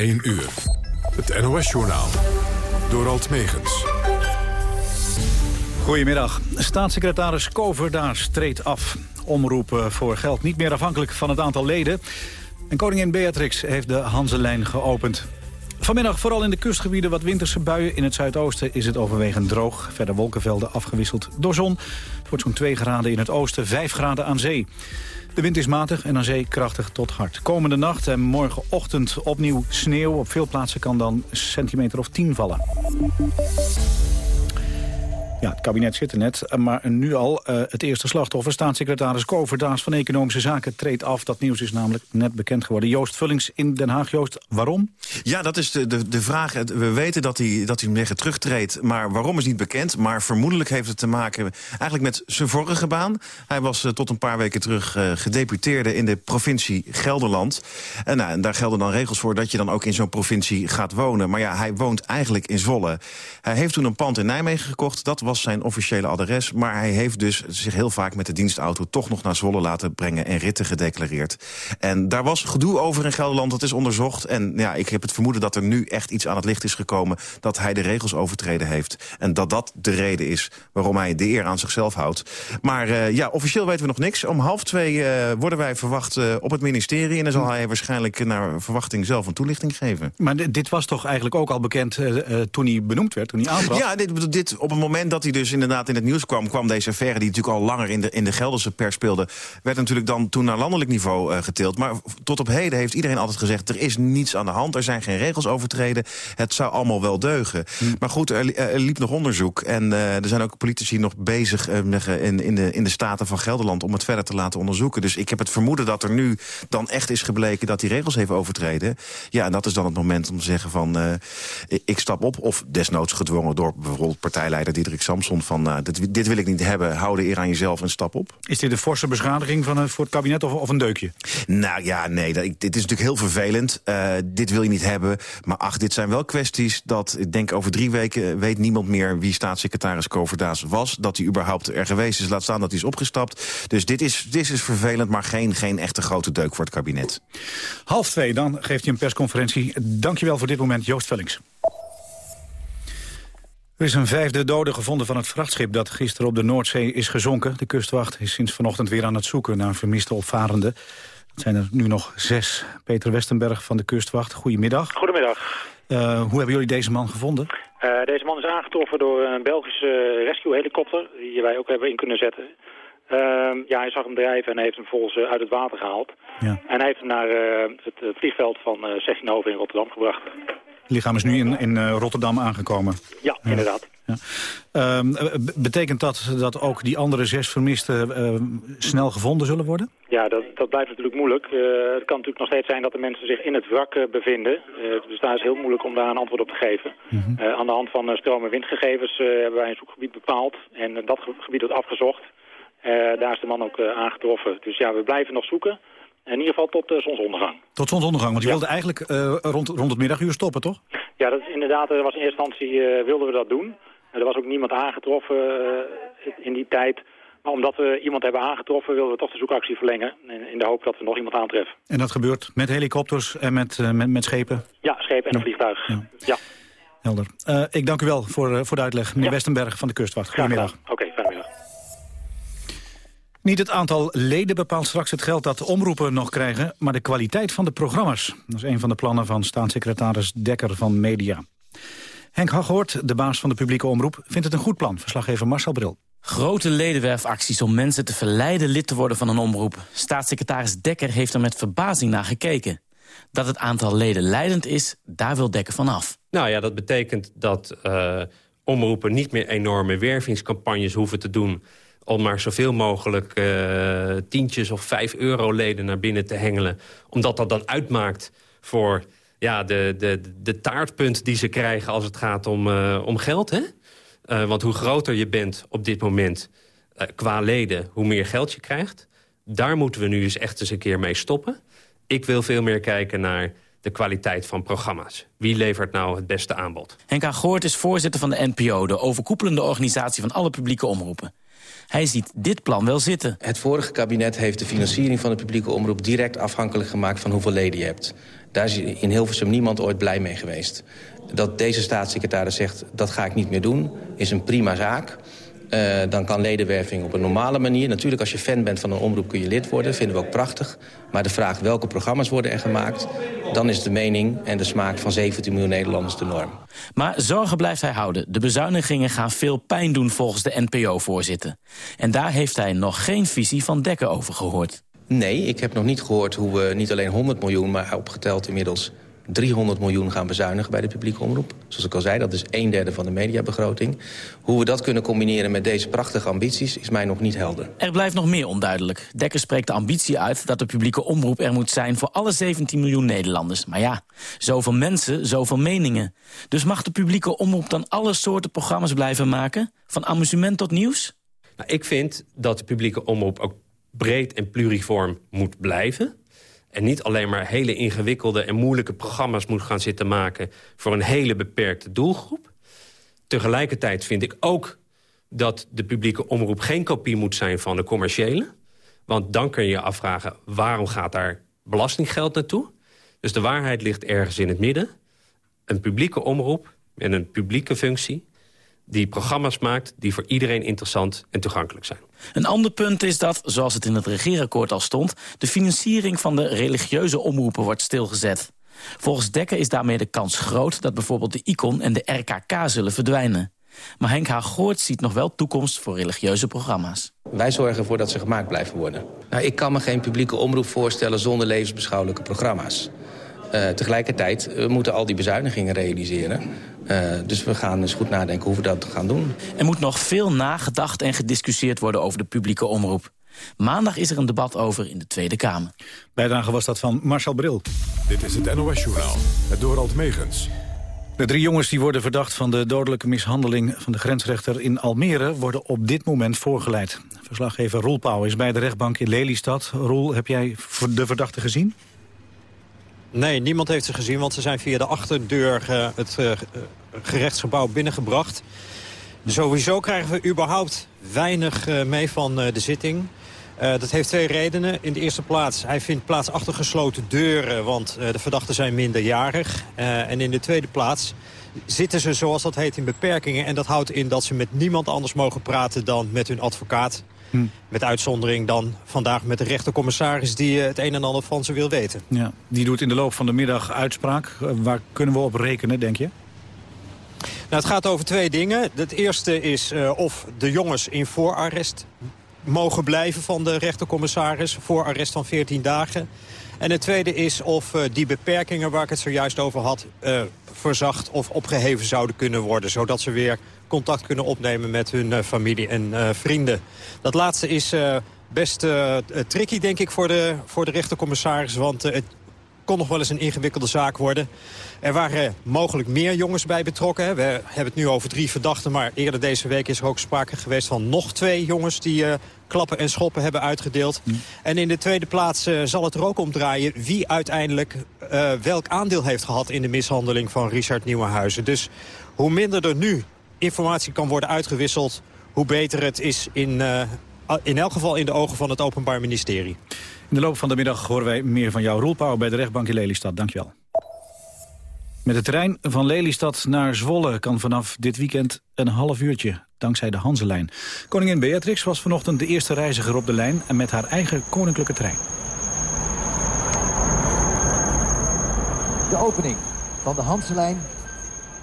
1 uur. Het NOS-journaal. Door Alt Megens. Goedemiddag. Staatssecretaris Koverdaars treedt af. Omroepen voor geld niet meer afhankelijk van het aantal leden. En koningin Beatrix heeft de Hanselijn geopend. Vanmiddag vooral in de kustgebieden wat winterse buien. In het zuidoosten is het overwegend droog. Verder wolkenvelden afgewisseld door zon. Het wordt zo'n 2 graden in het oosten, 5 graden aan zee. De wind is matig en aan zee krachtig tot hard. Komende nacht en morgenochtend opnieuw sneeuw. Op veel plaatsen kan dan centimeter of 10 vallen. Ja, het kabinet zit er net, maar nu al uh, het eerste slachtoffer. Staatssecretaris Koverdaas van Economische Zaken treedt af. Dat nieuws is namelijk net bekend geworden. Joost Vullings in Den Haag. Joost, waarom? Ja, dat is de, de, de vraag. We weten dat hij, dat hij zeggen, terugtreedt, maar waarom is niet bekend. Maar vermoedelijk heeft het te maken eigenlijk met zijn vorige baan. Hij was uh, tot een paar weken terug uh, gedeputeerde in de provincie Gelderland. En, nou, en daar gelden dan regels voor dat je dan ook in zo'n provincie gaat wonen. Maar ja, hij woont eigenlijk in Zwolle. Hij heeft toen een pand in Nijmegen gekocht. Dat was zijn officiële adres. Maar hij heeft dus zich heel vaak met de dienstauto toch nog naar Zwolle laten brengen en ritten gedeclareerd. En daar was gedoe over in Gelderland, dat is onderzocht. En ja, ik heb het vermoeden dat er nu echt iets aan het licht is gekomen... dat hij de regels overtreden heeft. En dat dat de reden is waarom hij de eer aan zichzelf houdt. Maar uh, ja, officieel weten we nog niks. Om half twee uh, worden wij verwacht uh, op het ministerie... en dan zal hij waarschijnlijk naar verwachting zelf een toelichting geven. Maar dit was toch eigenlijk ook al bekend toen hij benoemd werd, toen hij aantrad? Ja, dit, dit, op het moment dat hij dus inderdaad in het nieuws kwam... kwam deze affaire, die natuurlijk al langer in de, in de Gelderse pers speelde... werd natuurlijk dan toen naar landelijk niveau uh, getild. Maar tot op heden heeft iedereen altijd gezegd... er is niets aan de hand, er zijn geen regels overtreden. Het zou allemaal wel deugen. Hm. Maar goed, er, er, liep nog onderzoek. En uh, er zijn ook politici nog bezig uh, in, in, de, in de Staten van Gelderland... om het verder te laten onderzoeken. Dus ik heb het vermoeden dat er nu dan echt is gebleken... dat die regels heeft overtreden. Ja, en dat is dan het moment om te zeggen van... ik stap op, of desnoods gedwongen door bijvoorbeeld partijleider Diederik Samson van uh, dit, dit, wil ik niet hebben, hou de eer aan jezelf en stap op. Is dit een forse beschadiging van, uh, voor het kabinet of, of, een deukje? Nou ja, nee, dat, dit is natuurlijk heel vervelend. Uh, dit wil je niet hebben. Maar ach, dit zijn wel kwesties dat, ik denk over drie weken weet niemand meer wie staatssecretaris Koverdaas was. Dat hij überhaupt er geweest is, laat staan dat hij is opgestapt. Dus dit is, dit is vervelend, maar geen, geen echte grote deuk voor het kabinet. Half twee, dan geeft hij een persconferentie. Dankjewel voor dit moment, Joost Vellings. Er is een vijfde dode gevonden van het vrachtschip dat gisteren op de Noordzee is gezonken. De kustwacht is sinds vanochtend weer aan het zoeken naar vermiste opvarende. Het zijn er nu nog zes. Peter Westenberg van de kustwacht, goedemiddag. Goedemiddag. Uh, hoe hebben jullie deze man gevonden? Uh, deze man is aangetroffen door een Belgische rescue-helikopter... die wij ook hebben in kunnen zetten. Uh, ja, hij zag hem drijven en heeft hem volgens uit het water gehaald. Ja. En hij heeft hem naar het vliegveld van 16 in Rotterdam gebracht. Lichaam is nu in, in uh, Rotterdam aangekomen. Ja, inderdaad. Ja. Uh, betekent dat dat ook die andere zes vermisten uh, snel gevonden zullen worden? Ja, dat, dat blijft natuurlijk moeilijk. Uh, het kan natuurlijk nog steeds zijn dat de mensen zich in het wrak bevinden. dus daar is heel moeilijk om daar een antwoord op te geven. Mm -hmm. aan de hand van stroom- en windgegevens hebben wij een zoekgebied bepaald. En dat gebied wordt afgezocht. daar is de man ook aangetroffen. Dus ja, we blijven nog zoeken. In ieder geval tot uh, zonsondergang. Tot zonsondergang, want je ja. wilde eigenlijk uh, rond, rond het middaguur stoppen, toch? Ja, dat is inderdaad, er was in eerste instantie uh, wilden we dat doen. Er was ook niemand aangetroffen in die tijd. Maar omdat we iemand hebben aangetroffen, wilden we toch de zoekactie verlengen. In de hoop dat we nog iemand aantreffen. En dat gebeurt met helikopters en met, met, met schepen? Ja, schepen en een vliegtuig. Ja. ja. Helder. ik dank u wel voor, voor de uitleg. Meneer Westenberg van de Kustwacht. Goedemiddag. Oké, okay. Niet het aantal leden bepaalt straks het geld dat de omroepen nog krijgen... maar de kwaliteit van de programma's. Dat is een van de plannen van staatssecretaris Dekker van Media. Henk Haghoort, de baas van de publieke omroep, vindt het een goed plan. Verslaggever Marcel Bril. Grote ledenwerfacties om mensen te verleiden lid te worden van een omroep. Staatssecretaris Dekker heeft er met verbazing naar gekeken. Dat het aantal leden leidend is, daar wil Dekker van af. Nou ja, dat betekent dat uh, omroepen niet meer enorme wervingscampagnes hoeven te doen om maar zoveel mogelijk uh, tientjes of vijf euro leden naar binnen te hengelen. Omdat dat dan uitmaakt voor ja, de, de, de taartpunt die ze krijgen als het gaat om, uh, om geld. Hè? Uh, want hoe groter je bent op dit moment qua leden, hoe meer geld je krijgt. Daar moeten we nu eens echt eens een keer mee stoppen. Ik wil veel meer kijken naar de kwaliteit van programma's. Wie levert nou het beste aanbod? Henk Goort is voorzitter van de NPO... de overkoepelende organisatie van alle publieke omroepen. Hij ziet dit plan wel zitten. Het vorige kabinet heeft de financiering van de publieke omroep... direct afhankelijk gemaakt van hoeveel leden je hebt. Daar is in Hilversum niemand ooit blij mee geweest. Dat deze staatssecretaris zegt, dat ga ik niet meer doen, is een prima zaak. Uh, dan kan ledenwerving op een normale manier. Natuurlijk, als je fan bent van een omroep kun je lid worden. vinden we ook prachtig. Maar de vraag welke programma's worden er gemaakt... dan is de mening en de smaak van 17 miljoen Nederlanders de norm. Maar zorgen blijft hij houden. De bezuinigingen gaan veel pijn doen volgens de NPO-voorzitter. En daar heeft hij nog geen visie van Dekker over gehoord. Nee, ik heb nog niet gehoord hoe we niet alleen 100 miljoen... maar opgeteld inmiddels 300 miljoen gaan bezuinigen bij de publieke omroep. Zoals ik al zei, dat is een derde van de mediabegroting. Hoe we dat kunnen combineren met deze prachtige ambities is mij nog niet helder. Er blijft nog meer onduidelijk. Dekker spreekt de ambitie uit dat de publieke omroep er moet zijn... voor alle 17 miljoen Nederlanders. Maar ja, zoveel mensen, zoveel meningen. Dus mag de publieke omroep dan alle soorten programma's blijven maken? Van amusement tot nieuws? Nou, ik vind dat de publieke omroep ook breed en pluriform moet blijven. En niet alleen maar hele ingewikkelde en moeilijke programma's moet gaan zitten maken... voor een hele beperkte doelgroep. Tegelijkertijd vind ik ook dat de publieke omroep geen kopie moet zijn van de commerciële. Want dan kun je je afvragen, waarom gaat daar belastinggeld naartoe? Dus de waarheid ligt ergens in het midden. Een publieke omroep en een publieke functie die programma's maakt die voor iedereen interessant en toegankelijk zijn. Een ander punt is dat, zoals het in het regeerakkoord al stond... de financiering van de religieuze omroepen wordt stilgezet. Volgens Dekker is daarmee de kans groot dat bijvoorbeeld de ICON en de RKK zullen verdwijnen. Maar Henk Haaggoort ziet nog wel toekomst voor religieuze programma's. Wij zorgen ervoor dat ze gemaakt blijven worden. Nou, ik kan me geen publieke omroep voorstellen zonder levensbeschouwelijke programma's. Uh, tegelijkertijd uh, moeten al die bezuinigingen realiseren. Uh, dus we gaan eens goed nadenken hoe we dat gaan doen. Er moet nog veel nagedacht en gediscussieerd worden over de publieke omroep. Maandag is er een debat over in de Tweede Kamer. Bijdrage was dat van Marcel Bril. Dit is het NOS-journaal, het Dorald Megens. De drie jongens die worden verdacht van de dodelijke mishandeling van de grensrechter in Almere worden op dit moment voorgeleid. Verslaggever Roel Pauw is bij de rechtbank in Lelystad. Roel, heb jij de verdachte gezien? Nee, niemand heeft ze gezien, want ze zijn via de achterdeur het uh, gerechtsgebouw binnengebracht. Sowieso krijgen we überhaupt weinig uh, mee van de zitting. dat heeft twee redenen. In de eerste plaats, hij vindt plaats achter gesloten deuren... want de verdachten zijn minderjarig. en in de tweede plaats zitten ze, zoals dat heet, in beperkingen. En dat houdt in dat ze met niemand anders mogen praten dan met hun advocaat. Hm. Met uitzondering dan vandaag met de rechtercommissaris... die eh, het een en ander van ze wil weten. Ja, die doet in de loop van de middag uitspraak. Eh, waar kunnen we op rekenen, denk je? Nou, het gaat over twee dingen. Het eerste is uh, of de jongens in voorarrest mogen blijven van de rechtercommissaris. Voorarrest van 14 dagen. En het tweede is of uh, die beperkingen waar ik het zojuist over had... Uh, verzacht of opgeheven zouden kunnen worden. Zodat ze weer contact kunnen opnemen met hun uh, familie en vrienden. Dat laatste is best tricky, denk ik, voor de, voor de rechtercommissaris. Want het kon nog wel eens een ingewikkelde zaak worden. Er waren mogelijk meer jongens bij betrokken. We hebben het nu over drie verdachten, maar eerder deze week is er ook sprake geweest van nog twee jongens die uh, klappen en schoppen hebben uitgedeeld. Hm. En in de tweede plaats uh, zal het er ook om draaien wie uiteindelijk uh, welk aandeel heeft gehad in de mishandeling van Richard Nieuwenhuizen. Dus hoe minder er nu informatie kan worden uitgewisseld, hoe beter het is in, in elk geval in de ogen van het Openbaar Ministerie. In de loop van de middag horen wij meer van jou. Roelpauw bij de rechtbank in Lelystad. Dankjewel. Met de trein van Lelystad naar Zwolle kan vanaf dit weekend een half uurtje, dankzij de Hanselijn. Koningin Beatrix was vanochtend de eerste reiziger op de lijn en met haar eigen koninklijke trein. De opening van de Hanselijn,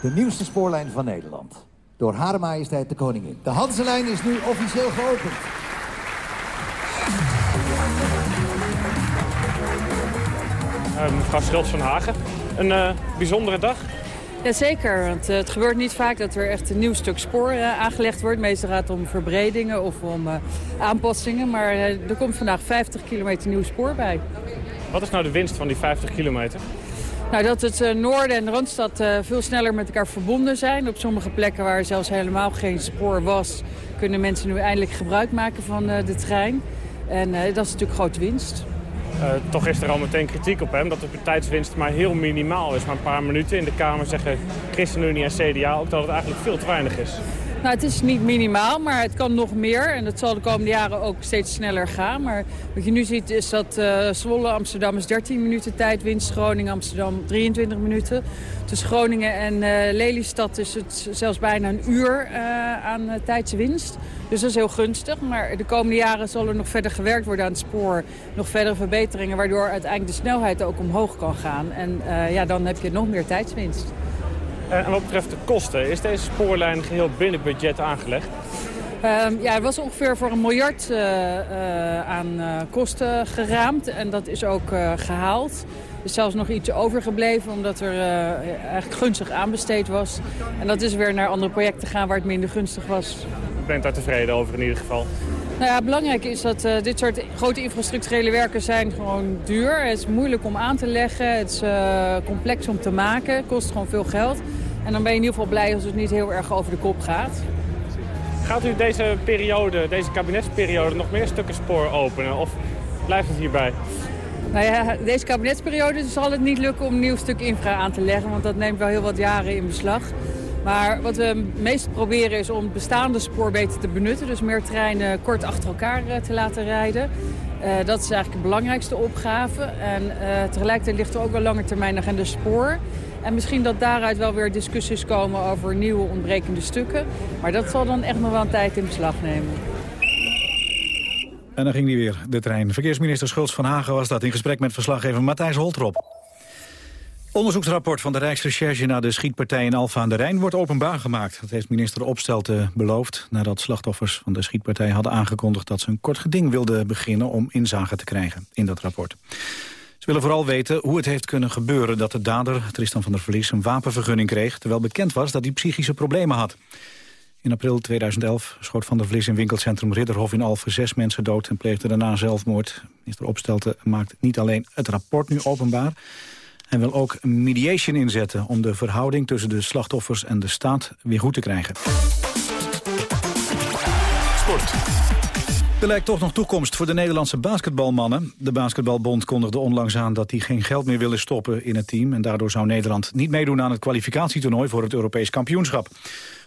de nieuwste spoorlijn van Nederland. Door Hare Majesteit de Koningin. De Hanselijn is nu officieel geopend. Uh, mevrouw Schultz van Hagen. Een uh, bijzondere dag. Jazeker, want uh, het gebeurt niet vaak dat er echt een nieuw stuk spoor aangelegd wordt. Meestal gaat het om verbredingen of om aanpassingen. Maar er komt vandaag 50 kilometer nieuw spoor bij. Wat is nou de winst van die 50 kilometer? Nou, dat het noorden en de Randstad veel sneller met elkaar verbonden zijn. Op sommige plekken waar zelfs helemaal geen spoor was... kunnen mensen nu eindelijk gebruik maken van de trein. En dat is natuurlijk grote winst. Toch is er al meteen kritiek op hem dat de tijdswinst maar heel minimaal is. Maar een paar minuten in de Kamer zeggen ChristenUnie en CDA ook dat het eigenlijk veel te weinig is. Nou, het is niet minimaal, maar het kan nog meer. En dat zal de komende jaren ook steeds sneller gaan. Maar wat je nu ziet is dat uh, Zwolle Amsterdam is 13 minuten tijdwinst. Groningen Amsterdam 23 minuten. Tussen Groningen en uh, Lelystad is het zelfs bijna een uur uh, aan tijdswinst. Dus dat is heel gunstig. Maar de komende jaren zal er nog verder gewerkt worden aan het spoor. Nog verdere verbeteringen, waardoor uiteindelijk de snelheid ook omhoog kan gaan. En ja, dan heb je nog meer tijdswinst. Eh, en wat betreft de kosten, is deze spoorlijn geheel binnen budget aangelegd? Um, ja, er was ongeveer voor een miljard uh, uh, aan uh, kosten geraamd en dat is ook gehaald. Er is zelfs nog iets overgebleven omdat er eigenlijk gunstig aanbesteed was. En dat is weer naar andere projecten gaan waar het minder gunstig was. U bent daar tevreden over in ieder geval? Nou ja, belangrijk is dat uh, dit soort grote infrastructurele werken zijn gewoon duur. Het is moeilijk om aan te leggen, het is uh, complex om te maken, het kost gewoon veel geld. En dan ben je in ieder geval blij als het niet heel erg over de kop gaat. Gaat u deze periode, deze kabinetsperiode, nog meer stukken spoor openen? Of blijft het hierbij? Nou ja, deze kabinetsperiode zal het niet lukken om een nieuw stuk infra aan te leggen. Want dat neemt wel heel wat jaren in beslag. Maar wat we meest proberen is om bestaande spoor beter te benutten. Dus meer treinen kort achter elkaar eh, te laten rijden. Uh, dat is eigenlijk de belangrijkste opgave. En uh, tegelijkertijd ligt er ook een lange termijn agenda spoor. En misschien dat daaruit wel weer discussies komen over nieuwe ontbrekende stukken. Maar dat zal dan echt nog wel een tijd in beslag nemen. En dan ging die weer, de trein. Verkeersminister Schultz van Hagen was dat in gesprek met verslaggever Matthijs Holtrop. Onderzoeksrapport van de Rijksrecherche naar de schietpartij in Alfa aan de Rijn wordt openbaar gemaakt. Dat heeft minister Opstelten beloofd nadat slachtoffers van de schietpartij hadden aangekondigd dat ze een kort geding wilden beginnen om inzage te krijgen in dat rapport. Ze willen vooral weten hoe het heeft kunnen gebeuren dat de dader, Tristan van der Verlies, een wapenvergunning kreeg, terwijl bekend was dat hij psychische problemen had. In april 2011 schoot Van der Vlies in winkelcentrum Ridderhof in Alphen zes mensen dood en pleegde daarna zelfmoord. Minister Opstelten maakt niet alleen het rapport nu openbaar, hij wil ook mediation inzetten om de verhouding tussen de slachtoffers en de staat weer goed te krijgen. Sport. Er lijkt toch nog toekomst voor de Nederlandse basketbalmannen. De Basketbalbond kondigde onlangs aan dat hij geen geld meer willen stoppen in het team. En daardoor zou Nederland niet meedoen aan het kwalificatietoernooi voor het Europees kampioenschap.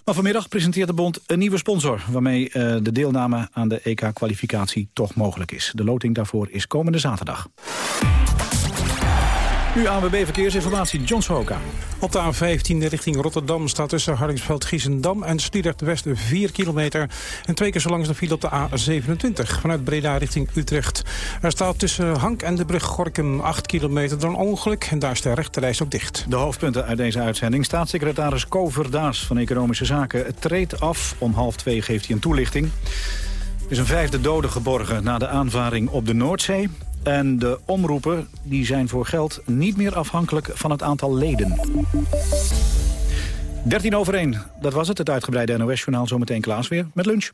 Maar vanmiddag presenteert de bond een nieuwe sponsor... waarmee uh, de deelname aan de EK-kwalificatie toch mogelijk is. De loting daarvoor is komende zaterdag. Nu ANWB Verkeersinformatie, John Sohoka. Op de A15 richting Rotterdam staat tussen Hardingsveld-Giessendam en Sliedrecht-West 4 kilometer. En twee keer zo lang is de file op de A27 vanuit Breda richting Utrecht. Er staat tussen Hank en de brug Gorkum 8 kilometer door een ongeluk. En daar is de rechterreis ook dicht. De hoofdpunten uit deze uitzending. Staatssecretaris Kover Daas van Economische Zaken treedt af. Om half twee geeft hij een toelichting. Er is een vijfde dode geborgen na de aanvaring op de Noordzee. En de omroepen die zijn voor geld niet meer afhankelijk van het aantal leden. 13 over 1, dat was het, het uitgebreide NOS-journaal. Zometeen Klaas weer met lunch.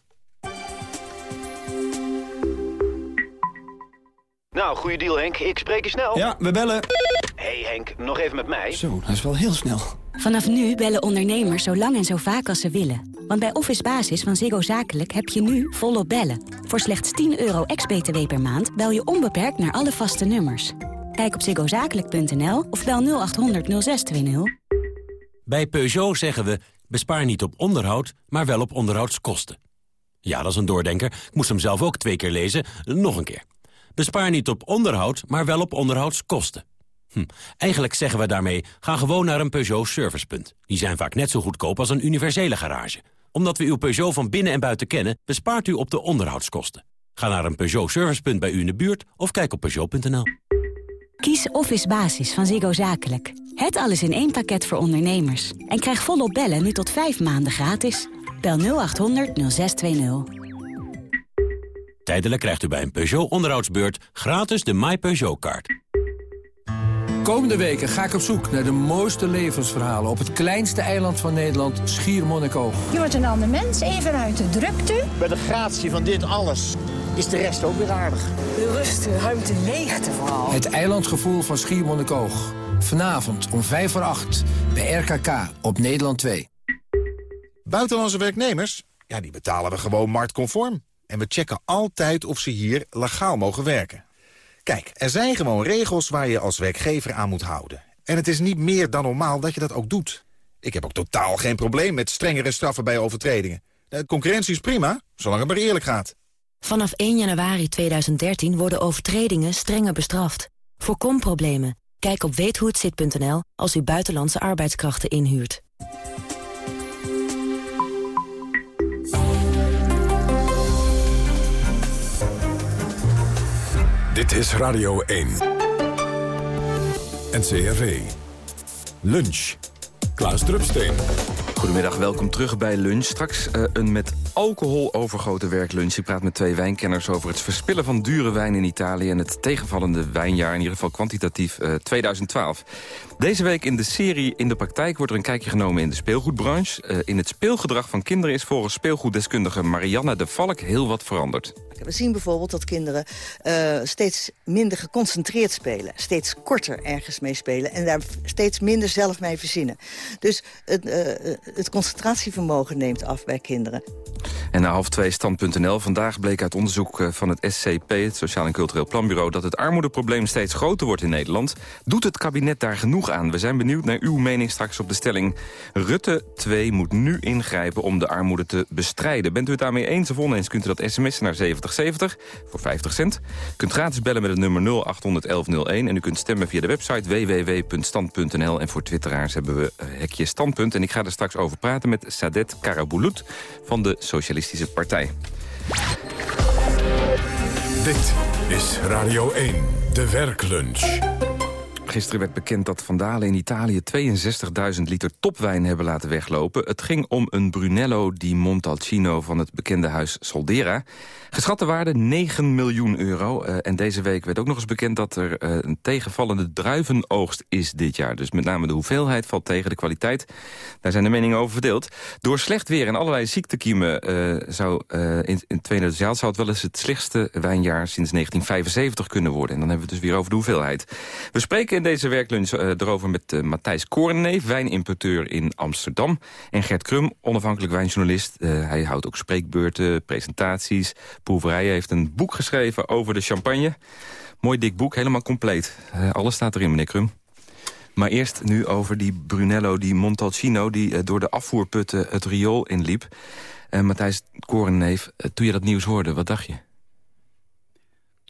Nou, goede deal Henk. Ik spreek je snel. Ja, we bellen. hey Henk, nog even met mij. Zo, dat is wel heel snel. Vanaf nu bellen ondernemers zo lang en zo vaak als ze willen. Want bij Office Basis van Ziggo Zakelijk heb je nu volop bellen. Voor slechts 10 euro ex-BTW per maand bel je onbeperkt naar alle vaste nummers. Kijk op ziggozakelijk.nl of bel 0800 0620. Bij Peugeot zeggen we, bespaar niet op onderhoud, maar wel op onderhoudskosten. Ja, dat is een doordenker. Ik moest hem zelf ook twee keer lezen. Nog een keer. Bespaar niet op onderhoud, maar wel op onderhoudskosten. Hm. Eigenlijk zeggen we daarmee, ga gewoon naar een Peugeot servicepunt. Die zijn vaak net zo goedkoop als een universele garage. Omdat we uw Peugeot van binnen en buiten kennen, bespaart u op de onderhoudskosten. Ga naar een Peugeot servicepunt bij u in de buurt of kijk op Peugeot.nl. Kies Office Basis van Ziggo Zakelijk. Het alles in één pakket voor ondernemers. En krijg volop bellen nu tot vijf maanden gratis. Bel 0800 0620. Tijdelijk krijgt u bij een Peugeot onderhoudsbeurt gratis de My Peugeot-kaart. Komende weken ga ik op zoek naar de mooiste levensverhalen... op het kleinste eiland van Nederland, Schiermonnikoog. Je wordt een ander mens, even uit de drukte. Bij de gratie van dit alles is de rest ook weer aardig. De rust, de ruimte, leegte vooral. Het eilandgevoel van Schiermonnikoog. Vanavond om 5 voor 8 bij RKK op Nederland 2. Buitenlandse werknemers? Ja, die betalen we gewoon marktconform. En we checken altijd of ze hier legaal mogen werken. Kijk, er zijn gewoon regels waar je als werkgever aan moet houden. En het is niet meer dan normaal dat je dat ook doet. Ik heb ook totaal geen probleem met strengere straffen bij overtredingen. De concurrentie is prima, zolang het maar eerlijk gaat. Vanaf 1 januari 2013 worden overtredingen strenger bestraft. Voorkom problemen. Kijk op weethohetzit.nl als u buitenlandse arbeidskrachten inhuurt. Dit is Radio 1. NCRV. Lunch. Klaas Drupsteen. Goedemiddag, welkom terug bij Lunch. Straks uh, een met alcohol overgoten werklunch. Ik praat met twee wijnkenners over het verspillen van dure wijn in Italië... en het tegenvallende wijnjaar, in ieder geval kwantitatief, uh, 2012. Deze week in de serie In de Praktijk wordt er een kijkje genomen in de speelgoedbranche. Uh, in het speelgedrag van kinderen is volgens speelgoeddeskundige Marianne de Valk heel wat veranderd. We zien bijvoorbeeld dat kinderen uh, steeds minder geconcentreerd spelen. Steeds korter ergens mee spelen. En daar steeds minder zelf mee verzinnen. Dus het, het concentratievermogen neemt af bij kinderen. En na half twee stand.nl. Vandaag bleek uit onderzoek eh, van het SCP, het Sociaal en Cultureel Planbureau... dat het armoedeprobleem steeds groter wordt in Nederland. Doet het kabinet daar genoeg aan? We zijn benieuwd naar uw mening straks op de stelling. Rutte 2 moet nu ingrijpen om de armoede te bestrijden. Bent u het daarmee eens of oneens, kunt u dat sms'en naar 7070 voor 50 cent. U kunt gratis bellen met het nummer 081101 en u kunt stemmen via de website www.stand.nl. En voor twitteraars hebben we eh, hekje standpunt. En ik ga er straks over praten met Sadet Karaboulout van de Socialistische Partij. Dit is Radio 1, de werklunch. Gisteren werd bekend dat vandalen in Italië 62.000 liter topwijn hebben laten weglopen. Het ging om een Brunello di Montalcino van het bekende huis Soldera. Geschatte waarde 9 miljoen euro. Uh, en deze week werd ook nog eens bekend dat er uh, een tegenvallende druivenoogst is dit jaar. Dus met name de hoeveelheid valt tegen de kwaliteit. Daar zijn de meningen over verdeeld. Door slecht weer en allerlei ziektekiemen uh, zou in, in 2000 zou het wel eens het slechtste wijnjaar sinds 1975 kunnen worden. En dan hebben we het dus weer over de hoeveelheid. We spreken in deze werklunch erover met Matthijs Korenneef, wijnimporteur in Amsterdam. En Gert Krum, onafhankelijk wijnjournalist. hij houdt ook spreekbeurten, presentaties Proeverijen heeft een boek geschreven over de champagne. Mooi dik boek, helemaal compleet. Alles staat erin, meneer Krum. Maar eerst nu over die Brunello, die Montalcino... die door de afvoerputten het riool inliep. Matthijs Korenneef, toen je dat nieuws hoorde, wat dacht je?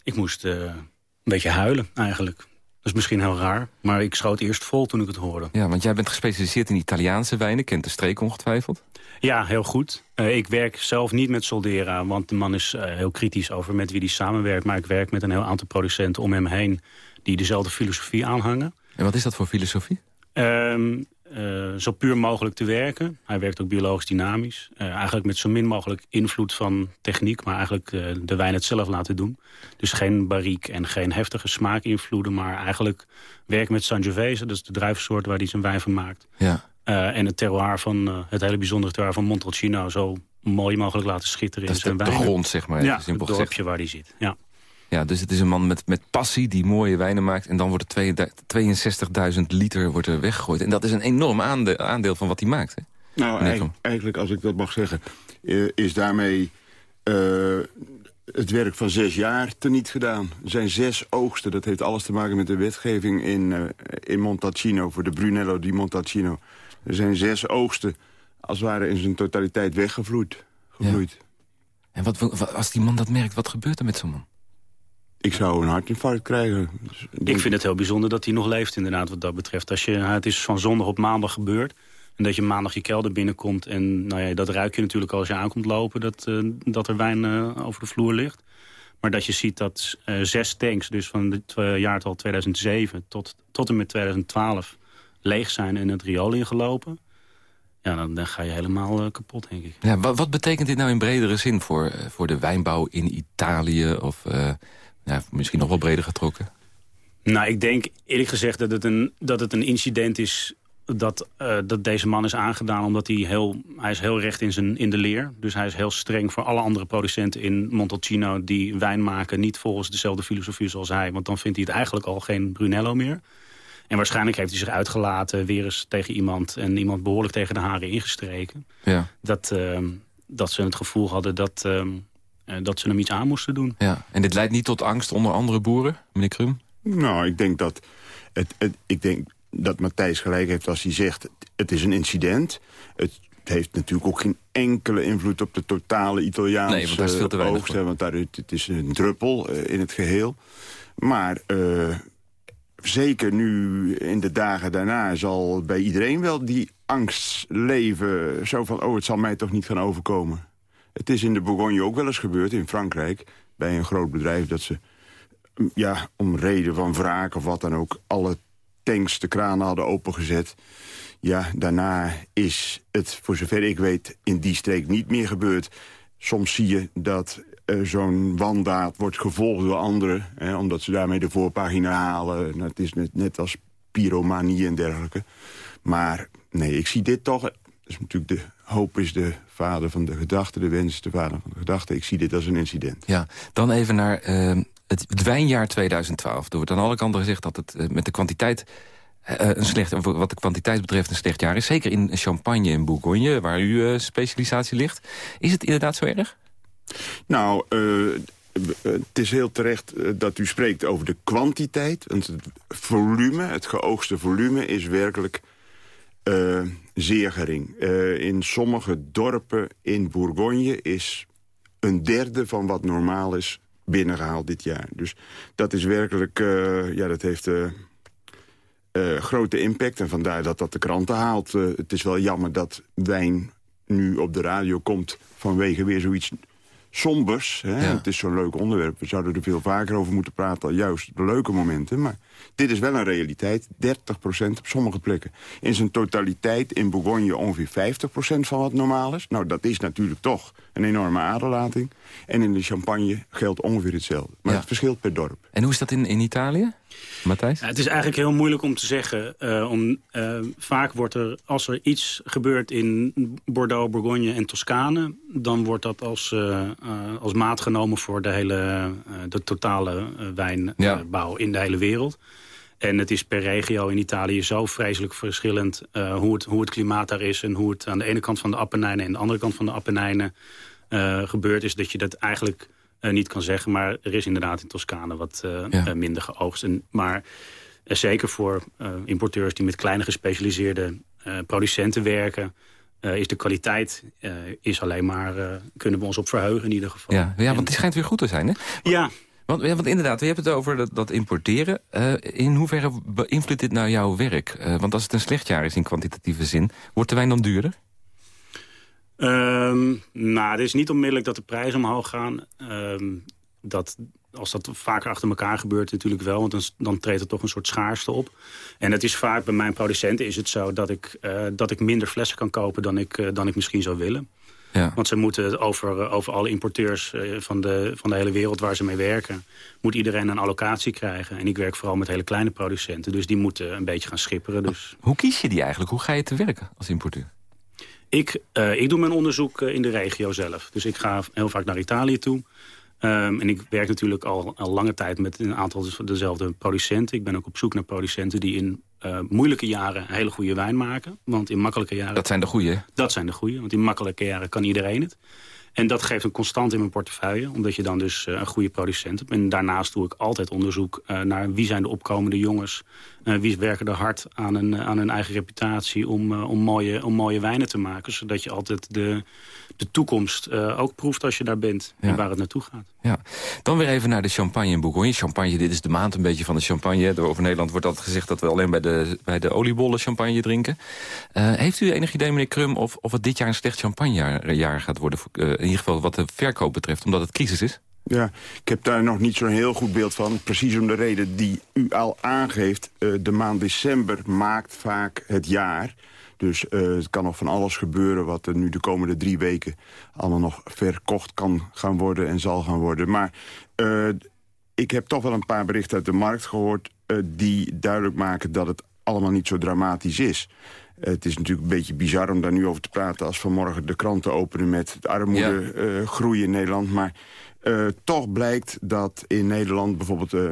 Ik moest een beetje huilen, eigenlijk. Dat is misschien heel raar, maar ik schoot eerst vol toen ik het hoorde. Ja, want jij bent gespecialiseerd in Italiaanse wijnen, kent de streek ongetwijfeld. Ja, heel goed. Uh, ik werk zelf niet met Soldera, want de man is uh, heel kritisch over met wie hij samenwerkt. Maar ik werk met een heel aantal producenten om hem heen die dezelfde filosofie aanhangen. En wat is dat voor filosofie? Um, uh, zo puur mogelijk te werken. Hij werkt ook biologisch dynamisch. Uh, eigenlijk met zo min mogelijk invloed van techniek... maar eigenlijk uh, de wijn het zelf laten doen. Dus geen bariek en geen heftige smaakinvloeden... maar eigenlijk werken met Sangiovese. Dat is de druivensoort waar hij zijn wijn van maakt. Ja. en het terroir van, het hele bijzondere terroir van Montalcino... zo mooi mogelijk laten schitteren dat in zijn wijn. de grond, zeg maar. Ja, het dorpje waar hij zit. Ja. Ja, dus het is een man met, met passie die mooie wijnen maakt... en dan wordt er 62.000 liter wordt er weggegooid. En dat is een enorm aandeel, aandeel van wat hij maakt. Hè? Nou, eigenlijk, eigenlijk, als ik dat mag zeggen... Uh, is daarmee uh, het werk van zes jaar teniet gedaan. Er zijn zes oogsten. Dat heeft alles te maken met de wetgeving in, uh, in Montalcino... voor de Brunello di Montalcino. Er zijn zes oogsten, als het ware in zijn totaliteit weggevloeid. Gevloeid. Ja. En wat, wat, als die man dat merkt, wat gebeurt er met zo'n man? Ik zou een hartinfarct krijgen. Dus ik, ik vind het heel bijzonder dat hij nog leeft inderdaad wat dat betreft. Als je, het is van zondag op maandag gebeurd. En dat je maandag je kelder binnenkomt. En nou ja, dat ruik je natuurlijk als je aankomt lopen. Dat, uh, dat er wijn uh, over de vloer ligt. Maar dat je ziet dat uh, zes tanks, dus van het jaartal 2007 tot, tot en met 2012... leeg zijn en het riool ingelopen. Ja, dan, dan ga je helemaal kapot, denk ik. Ja, wat, wat, betekent dit nou in bredere zin voor, voor de wijnbouw in Italië... of ja, misschien nog wel breder getrokken? Nou, ik denk eerlijk gezegd dat het een, dat het een incident is... Dat, uh, dat deze man is aangedaan omdat hij heel, hij is heel recht in, zijn, in de leer. Dus hij is heel streng voor alle andere producenten in Montalcino... die wijn maken niet volgens dezelfde filosofie zoals hij. Want dan vindt hij het eigenlijk al geen Brunello meer. En waarschijnlijk heeft hij zich uitgelaten weer eens tegen iemand... en iemand behoorlijk tegen de haren ingestreken. Ja. Dat, uh, dat ze het gevoel hadden dat... Uh, uh, dat ze hem iets aan moesten doen. Ja, en dit leidt niet tot angst onder andere boeren, meneer Krum? Nou, ik denk dat... Het, het, ik denk dat Matthijs gelijk heeft als hij zegt... het is een incident. Het heeft natuurlijk ook geen enkele invloed op de totale Italiaanse Nee, want daar is veel te weinig oogst. hè, Want daar, het is een druppel eh, in het geheel. Maar eh, zeker nu in de dagen daarna zal bij iedereen wel die angst leven. Zo van, oh, het zal mij toch niet gaan overkomen. Het is in de Bourgogne ook wel eens gebeurd, in Frankrijk... bij een groot bedrijf dat ze mm, ja, om reden van wraak of wat dan ook... alle tanks, de kranen hadden opengezet. Ja, daarna is het, voor zover ik weet, in die streek niet meer gebeurd. Soms zie je dat eh, zo'n wandaad wordt gevolgd door anderen... Hè, omdat ze daarmee de voorpagina halen. Nou, het is net, net als pyromanie en dergelijke. Maar nee, ik zie dit toch... Dus natuurlijk de hoop is de vader van de gedachte, de wens is de vader van de gedachte. Ik zie dit als een incident. Ja, dan even naar eh, het, wijnjaar 2012. Er wordt aan alle kanten gezegd dat het eh, met de kwantiteit... eh, een slecht, wat de kwantiteit betreft een slecht jaar is. Zeker in Champagne en Bourgogne, waar uw eh, specialisatie ligt. Is het inderdaad zo erg? Nou, het is heel terecht dat u spreekt over de kwantiteit. Want het volume, het geoogste volume, is werkelijk zeer gering. Eh, in sommige dorpen in Bourgogne is een derde van wat normaal is binnengehaald dit jaar. Dus dat is werkelijk, eh, ja, dat heeft eh, grote impact. En vandaar dat dat de kranten haalt. Het is wel jammer dat wijn nu op de radio komt vanwege weer zoiets sombers. Hè? Het is zo'n leuk onderwerp. We zouden er veel vaker over moeten praten. Juist de leuke momenten. Maar dit is wel een realiteit. 30% op sommige plekken. In zijn totaliteit in Bourgogne ongeveer 50% van wat normaal is. Nou, dat is natuurlijk toch een enorme aderlating. En in de Champagne geldt ongeveer hetzelfde. Maar het verschilt per dorp. En hoe is dat in, in Italië, Matthijs? Het is eigenlijk heel moeilijk om te zeggen. eh, om, eh, vaak wordt er, als er iets gebeurt in Bordeaux, Bourgogne en Toscane... dan wordt dat als, eh, als maat genomen voor de, hele, de totale wijnbouw in de hele wereld. En het is per regio in Italië zo vreselijk verschillend... hoe, het, hoe het klimaat daar is en hoe het aan de ene kant van de Appenijnen... en de andere kant van de Appenijnen gebeurd is... dat je dat eigenlijk niet kan zeggen. Maar er is inderdaad in Toscane wat eh, Ja. eh, minder geoogst. En, maar eh, zeker voor eh, importeurs die met kleine gespecialiseerde eh, producenten werken... eh, is de kwaliteit eh, is alleen maar, eh, kunnen we ons op verheugen in ieder geval. Ja, ja, want die schijnt weer goed te zijn, hè? Ja. Want, ja, want inderdaad, we hebben het over dat, dat importeren. Eh, in hoeverre beïnvloedt dit nou jouw werk? Eh, want als het een slecht jaar is in kwantitatieve zin... wordt de wijn dan duurder? Ehm, nou, het is niet onmiddellijk dat de prijzen omhoog gaan. Ehm, dat, als dat vaker achter elkaar gebeurt natuurlijk wel. Want dan, dan treedt er toch een soort schaarste op. En het is vaak bij mijn producenten is het zo... dat ik, eh, dat ik minder flessen kan kopen dan ik, eh, dan ik misschien zou willen. Ja. Want ze moeten over, eh, over alle importeurs van, de, van de hele wereld waar ze mee werken... moet iedereen een allocatie krijgen. En ik werk vooral met hele kleine producenten. Dus die moeten een beetje gaan schipperen. Dus Hoe kies je die eigenlijk? Hoe ga je te werken als importeur? Ik, eh, ik doe mijn onderzoek eh, in de regio zelf. Dus ik ga heel vaak naar Italië toe. Ehm, en ik werk natuurlijk al, al lange tijd met een aantal dezelfde producenten. Ik ben ook op zoek naar producenten die in eh, moeilijke jaren hele goede wijn maken. Want in makkelijke jaren... Dat zijn de goeie, hè? Dat zijn de goede, want in makkelijke jaren kan iedereen het. En dat geeft een constant in mijn portefeuille, omdat je dan dus eh, een goede producent hebt. En daarnaast doe ik altijd onderzoek eh, naar wie zijn de opkomende jongens. eh, wie werken er hard aan, een, aan hun eigen reputatie om, om, mooie, om mooie wijnen te maken. Zodat je altijd de, de toekomst eh, ook proeft als je daar bent Ja. en waar het naartoe gaat. Ja. Dan weer even naar de champagne in Bourgogne. Champagne, dit is de maand een beetje van de champagne. Door over Nederland wordt altijd gezegd dat we alleen bij de, bij de oliebollen champagne drinken. Eh, heeft u enig idee, meneer Krum, of, of het dit jaar een slecht champagnejaar jaar gaat worden? voor- eh, in ieder geval wat de verkoop betreft, omdat het crisis is? Ja, ik heb daar nog niet zo'n heel goed beeld van. Precies om de reden die u al aangeeft. Eh, de maand december maakt vaak het jaar. Dus eh, het kan nog van alles gebeuren wat er nu de komende drie weken... allemaal nog verkocht kan gaan worden en zal gaan worden. Maar eh, ik heb toch wel een paar berichten uit de markt gehoord... eh, die duidelijk maken dat het allemaal niet zo dramatisch is. Het is natuurlijk een beetje bizar om daar nu over te praten... als vanmorgen de kranten openen met de armoede eh, groei in Nederland. Maar eh, toch blijkt dat in Nederland bijvoorbeeld... eh,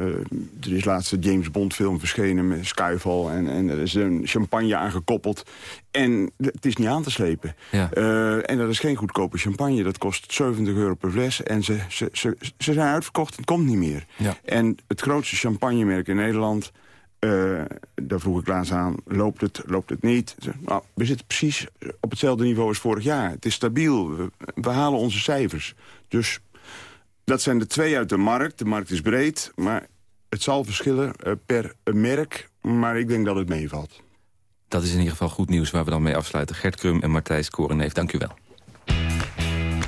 er is laatst een James Bond film verschenen met Skyfall... en, en er is een champagne aangekoppeld. En het is niet aan te slepen. Ja. Eh, en dat is geen goedkope champagne. Dat kost 70 euro per fles. En ze, ze, ze, ze zijn uitverkocht. Het komt niet meer. Ja. En het grootste champagnemerk in Nederland... Uh, daar vroeg ik laatst aan, loopt het, loopt het niet? Nou, we zitten precies op hetzelfde niveau als vorig jaar. Het is stabiel, we, we halen onze cijfers. Dus dat zijn de twee uit de markt. De markt is breed, maar het zal verschillen uh, per merk. Maar ik denk dat het meevalt. Dat is in ieder geval goed nieuws waar we dan mee afsluiten. Gert Krum en Martijs Korenneef, dank u wel.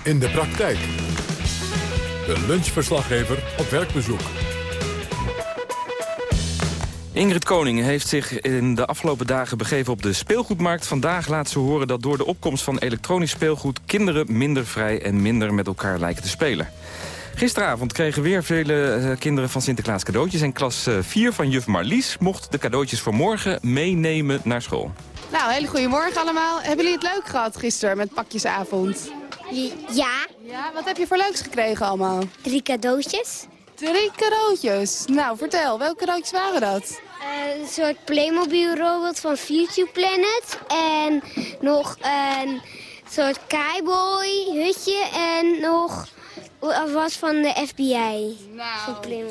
In de praktijk. De lunchverslaggever op werkbezoek. Ingrid Koning heeft zich in de afgelopen dagen begeven op de speelgoedmarkt. Vandaag laat ze horen dat door de opkomst van elektronisch speelgoed... kinderen minder vrij en minder met elkaar lijken te spelen. Gisteravond kregen weer vele uh, kinderen van Sinterklaas cadeautjes. En klas 4 uh, van juf Marlies mocht de cadeautjes voor morgen meenemen naar school. Nou, hele goede morgen allemaal. Hebben jullie het leuk gehad gisteren met pakjesavond? Ja. Ja, wat heb je voor leuks gekregen allemaal? Drie cadeautjes. Drie cadeautjes. Nou, vertel, welke cadeautjes waren dat? Uh, een soort Playmobil-robot van Future Planet. En nog een soort cowboy-hutje en nog was van de FBI. Nou,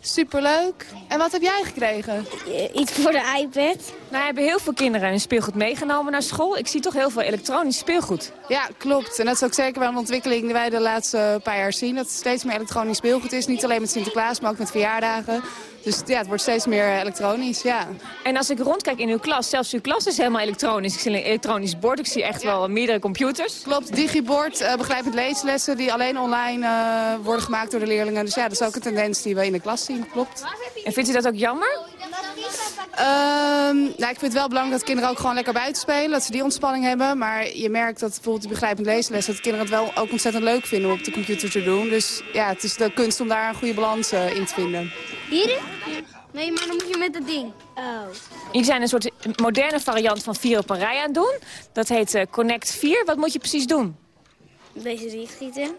superleuk. En wat heb jij gekregen? Iets voor de iPad. Nou, hebben heel veel kinderen hun speelgoed meegenomen naar school. Ik zie toch heel veel elektronisch speelgoed. Ja, klopt. En dat is ook zeker wel een ontwikkeling die wij de laatste paar jaar zien. Dat er steeds meer elektronisch speelgoed is. Niet alleen met Sinterklaas, maar ook met verjaardagen. Dus ja, het wordt steeds meer elektronisch, ja. En als ik rondkijk in uw klas, zelfs uw klas is helemaal elektronisch. Ik zie een elektronisch bord, ik zie echt wel meerdere computers. Klopt, digibord, uh, begrijpend leeslessen die alleen online uh, worden gemaakt door de leerlingen. Dus ja, dat is ook een tendens die we in de klas zien, klopt. En vindt u dat ook jammer? Um, nou, ik vind het wel belangrijk dat kinderen ook gewoon lekker buiten spelen. Dat ze die ontspanning hebben. Maar je merkt dat bijvoorbeeld die begrijpend leesles... dat kinderen het wel ook ontzettend leuk vinden om op de computer te doen. Dus ja, het is de kunst om daar een goede balans uh, in te vinden. Hier? Nee, maar dan moet je met dat ding. Oh. Jullie zijn een soort moderne variant van 4 op een rij aan het doen. Dat heet uh, Connect 4. Wat moet je precies doen? Deze drie schieten.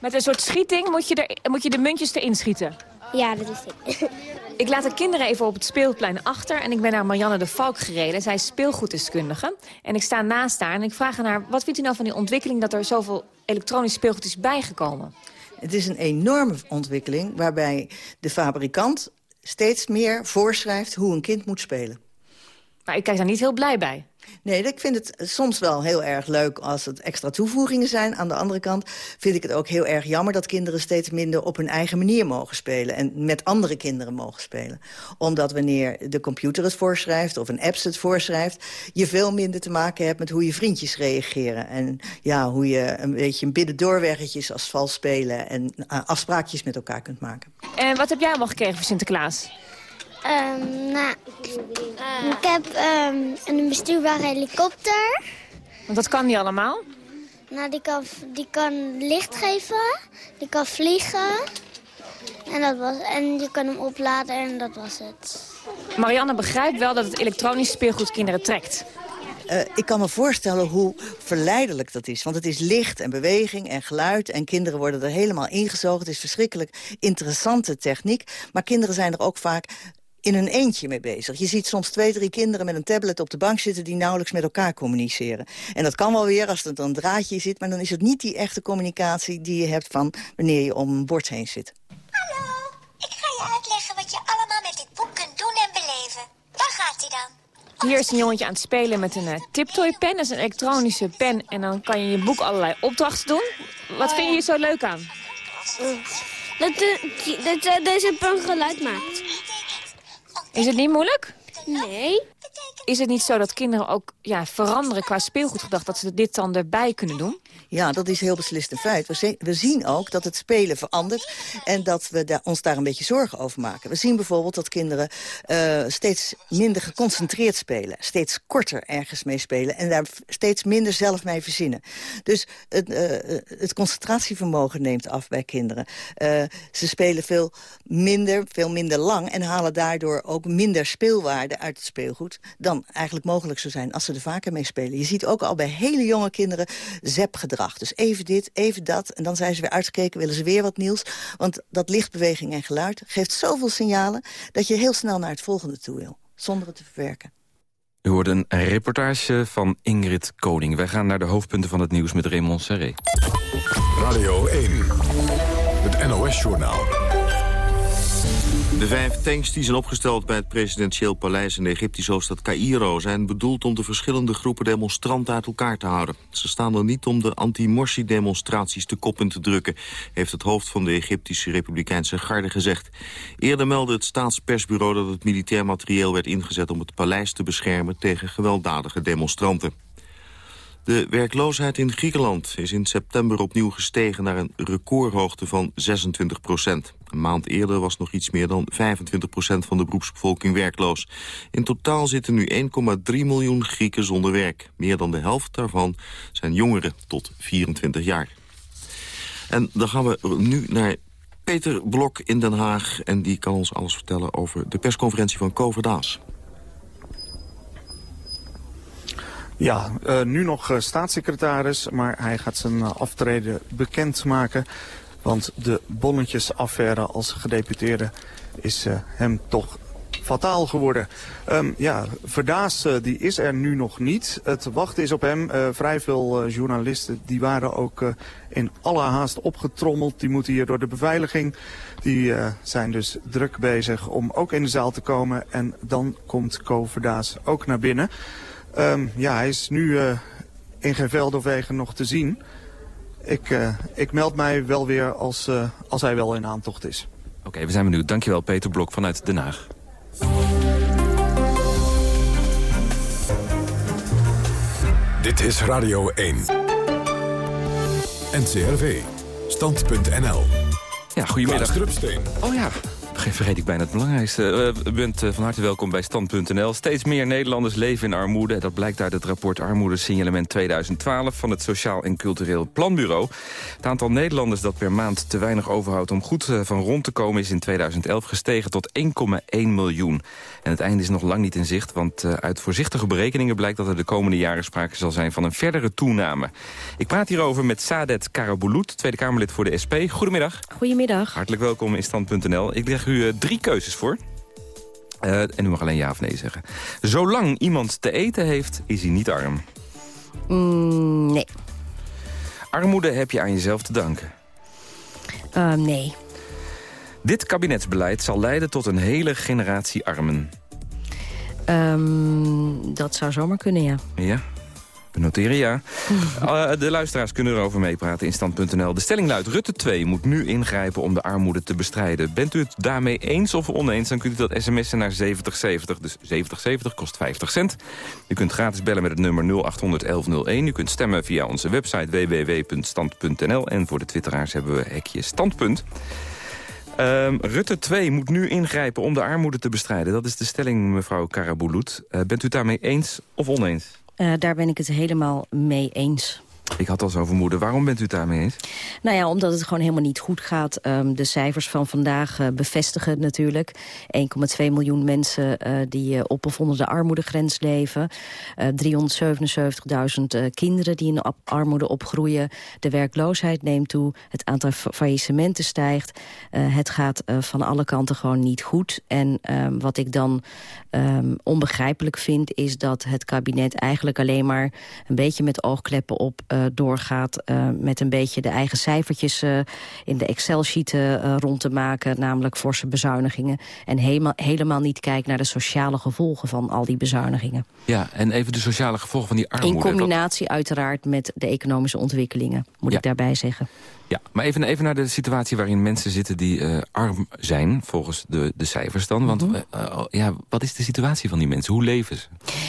Met een soort schieting moet je, er, moet je de muntjes erin schieten? Ja, dat is het. Ik laat de kinderen even op het speelplein achter en ik ben naar Marianne de Valk gereden. Zij is speelgoeddeskundige. En ik sta naast haar en ik vraag aan haar... wat vindt u nou van die ontwikkeling dat er zoveel elektronisch speelgoed is bijgekomen? Het is een enorme ontwikkeling waarbij de fabrikant steeds meer voorschrijft hoe een kind moet spelen. Maar ik kijk daar niet heel blij bij. Nee, ik vind het soms wel heel erg leuk als het extra toevoegingen zijn. Aan de andere kant vind ik het ook heel erg jammer... dat kinderen steeds minder op hun eigen manier mogen spelen... en met andere kinderen mogen spelen. Omdat wanneer de computer het voorschrijft of een app het voorschrijft... je veel minder te maken hebt met hoe je vriendjes reageren. En ja, hoe je een beetje een binnendoorweggetjes als vals spelen... en afspraakjes met elkaar kunt maken. En wat heb jij allemaal gekregen voor Sinterklaas? Um, nou, ik heb um, een bestuurbare helikopter. Want wat kan die allemaal? Nou, die kan, die kan licht geven, die kan vliegen. En, dat was, en je kan hem opladen en dat was het. Marianne begrijpt wel dat het elektronisch speelgoed kinderen trekt. Uh, ik kan me voorstellen hoe verleidelijk dat is. Want het is licht en beweging en geluid. En kinderen worden er helemaal ingezogen. Het is verschrikkelijk interessante techniek. Maar kinderen zijn er ook vaak in een eentje mee bezig. Je ziet soms twee, drie kinderen met een tablet op de bank zitten... die nauwelijks met elkaar communiceren. En dat kan wel weer als er dan een draadje zit... maar dan is het niet die echte communicatie die je hebt van wanneer je om een bord heen zit. Hallo, ik ga je uitleggen wat je allemaal met dit boek kunt doen en beleven. Waar gaat hij dan? Hier is een jongetje aan het spelen met een uh, tiptoy-pen. Dat is een elektronische pen en dan kan je in je boek allerlei opdrachten doen. Wat vind je hier zo leuk aan? Dat, dat, dat deze pen geluid maakt. Is het niet moeilijk? Nee. Is het niet zo dat kinderen ook ja, veranderen qua speelgoedgedacht... dat ze dit dan erbij kunnen doen? Ja, dat is heel beslist een feit. We, we zien ook dat het spelen verandert en dat we ons daar een beetje zorgen over maken. We zien bijvoorbeeld dat kinderen uh, steeds minder geconcentreerd spelen. Steeds korter ergens mee spelen en daar steeds minder zelf mee verzinnen. Dus het, uh, het concentratievermogen neemt af bij kinderen. Ze spelen veel minder, veel minder lang en halen daardoor ook minder speelwaarde uit het speelgoed... dan eigenlijk mogelijk zou zijn als ze er vaker mee spelen. Je ziet ook al bij hele jonge kinderen zepgedrag dus even dit, even dat. En dan zijn ze weer uitgekeken, willen ze weer wat nieuws. Want dat lichtbeweging en geluid geeft zoveel signalen... dat je heel snel naar het volgende toe wil, zonder het te verwerken. U hoorde een reportage van Ingrid Koning. Wij gaan naar de hoofdpunten van het nieuws met Raymond Serré. Radio 1, het NOS-journaal. De vijf tanks die zijn opgesteld bij het presidentieel paleis in de Egyptische hoofdstad Cairo zijn bedoeld om de verschillende groepen demonstranten uit elkaar te houden. Ze staan er niet om de anti-Morsi-demonstraties te koppen te drukken, heeft het hoofd van de Egyptische Republikeinse Garde gezegd. Eerder meldde het staatspersbureau dat het militair materieel werd ingezet om het paleis te beschermen tegen gewelddadige demonstranten. De werkloosheid in Griekenland is in september opnieuw gestegen naar een recordhoogte van 26 procent. Een maand eerder was nog iets meer dan 25 procent van de beroepsbevolking werkloos. In totaal zitten nu 1,3 miljoen Grieken zonder werk. Meer dan de helft daarvan zijn jongeren tot 24 jaar. En dan gaan we nu naar Peter Blok in Den Haag. En die kan ons alles vertellen over de persconferentie van Koverdaas. Ja, uh, nu nog uh, staatssecretaris, maar hij gaat zijn uh, aftreden bekendmaken. Want de bonnetjesaffaire als gedeputeerde is hem toch fataal geworden. Um, ja, Verdaas die is er nu nog niet. Het wachten is op hem. vrij veel journalisten die waren ook in alle haast opgetrommeld. Die moeten hier door de beveiliging. Die zijn dus druk bezig om ook in de zaal te komen. En dan komt Co Verdaas ook naar binnen. Um, ja, hij is nu in geen nog te zien. Ik, uh, ik meld mij wel weer als, uh, als hij wel in aantocht is. Oké, okay, we zijn benieuwd. Dankjewel Peter Blok vanuit Den Haag. Dit is Radio 1. NCRV. Stand.nl. Ja, goedemiddag. Drupsteen. Oh ja, vergeet ik bijna het belangrijkste. Uh, u bent uh, van harte welkom bij Stand.nl. Steeds meer Nederlanders leven in armoede. Dat blijkt uit het rapport Armoedesignalement 2012... van het Sociaal en Cultureel Planbureau. Het aantal Nederlanders dat per maand te weinig overhoudt... om goed uh, van rond te komen is in 2011 gestegen tot 1,1 miljoen. En het einde is nog lang niet in zicht... want uit voorzichtige berekeningen blijkt dat er de komende jaren... sprake zal zijn van een verdere toename. Ik praat hierover met Sadet Karabulut, Tweede Kamerlid voor de SP. Goedemiddag. Goedemiddag. Hartelijk welkom in Stand.nl. Ik leg u uh, drie keuzes voor. Uh, en u mag alleen ja of nee zeggen. Zolang iemand te eten heeft, is hij niet arm. Mm, nee. Armoede heb je aan jezelf te danken. Uh, nee. Dit kabinetsbeleid zal leiden tot een hele generatie armen. Um, dat zou zomaar kunnen, ja. Ja? We noteren ja. uh, de luisteraars kunnen erover meepraten in stand.nl. De stelling luidt, Rutte 2 moet nu ingrijpen om de armoede te bestrijden. Bent u het daarmee eens of oneens, dan kunt u dat sms'en naar 7070. Dus 7070 kost 50 cent. U kunt gratis bellen met het nummer 0800 1101. U kunt stemmen via onze website www.stand.nl. En voor de twitteraars hebben we hekje standpunt. Um, Rutte 2 moet nu ingrijpen om de armoede te bestrijden. Dat is de stelling, mevrouw Karabulut. Uh, bent u het daarmee eens of oneens? Uh, daar ben ik het helemaal mee eens. Ik had al zo vermoeden. Waarom bent u het daarmee eens? Nou ja, omdat het gewoon helemaal niet goed gaat. Um, de cijfers van vandaag uh, bevestigen natuurlijk. 1,2 miljoen mensen uh, die uh, op of onder de armoedegrens leven. 377.000 kinderen die in de armoede opgroeien. De werkloosheid neemt toe. Het aantal faillissementen stijgt. het gaat van alle kanten gewoon niet goed. En um, wat ik dan um, onbegrijpelijk vind... is dat het kabinet eigenlijk alleen maar een beetje met oogkleppen op doorgaat... Uh, met een beetje de eigen cijfertjes uh, in de Excel-sheeten rond te maken... namelijk forse bezuinigingen. En helemaal, helemaal niet kijkt naar de sociale gevolgen van al die bezuinigingen. Ja, en even de sociale gevolgen van die armoede. In combinatie dat... uiteraard met de economische ontwikkelingen, moet ja. ik daarbij zeggen. Ja, maar even, even naar de situatie waarin mensen zitten die uh, arm zijn, volgens de, de cijfers dan. Want -hmm. uh, ja, wat is de situatie van die mensen? Hoe leven ze?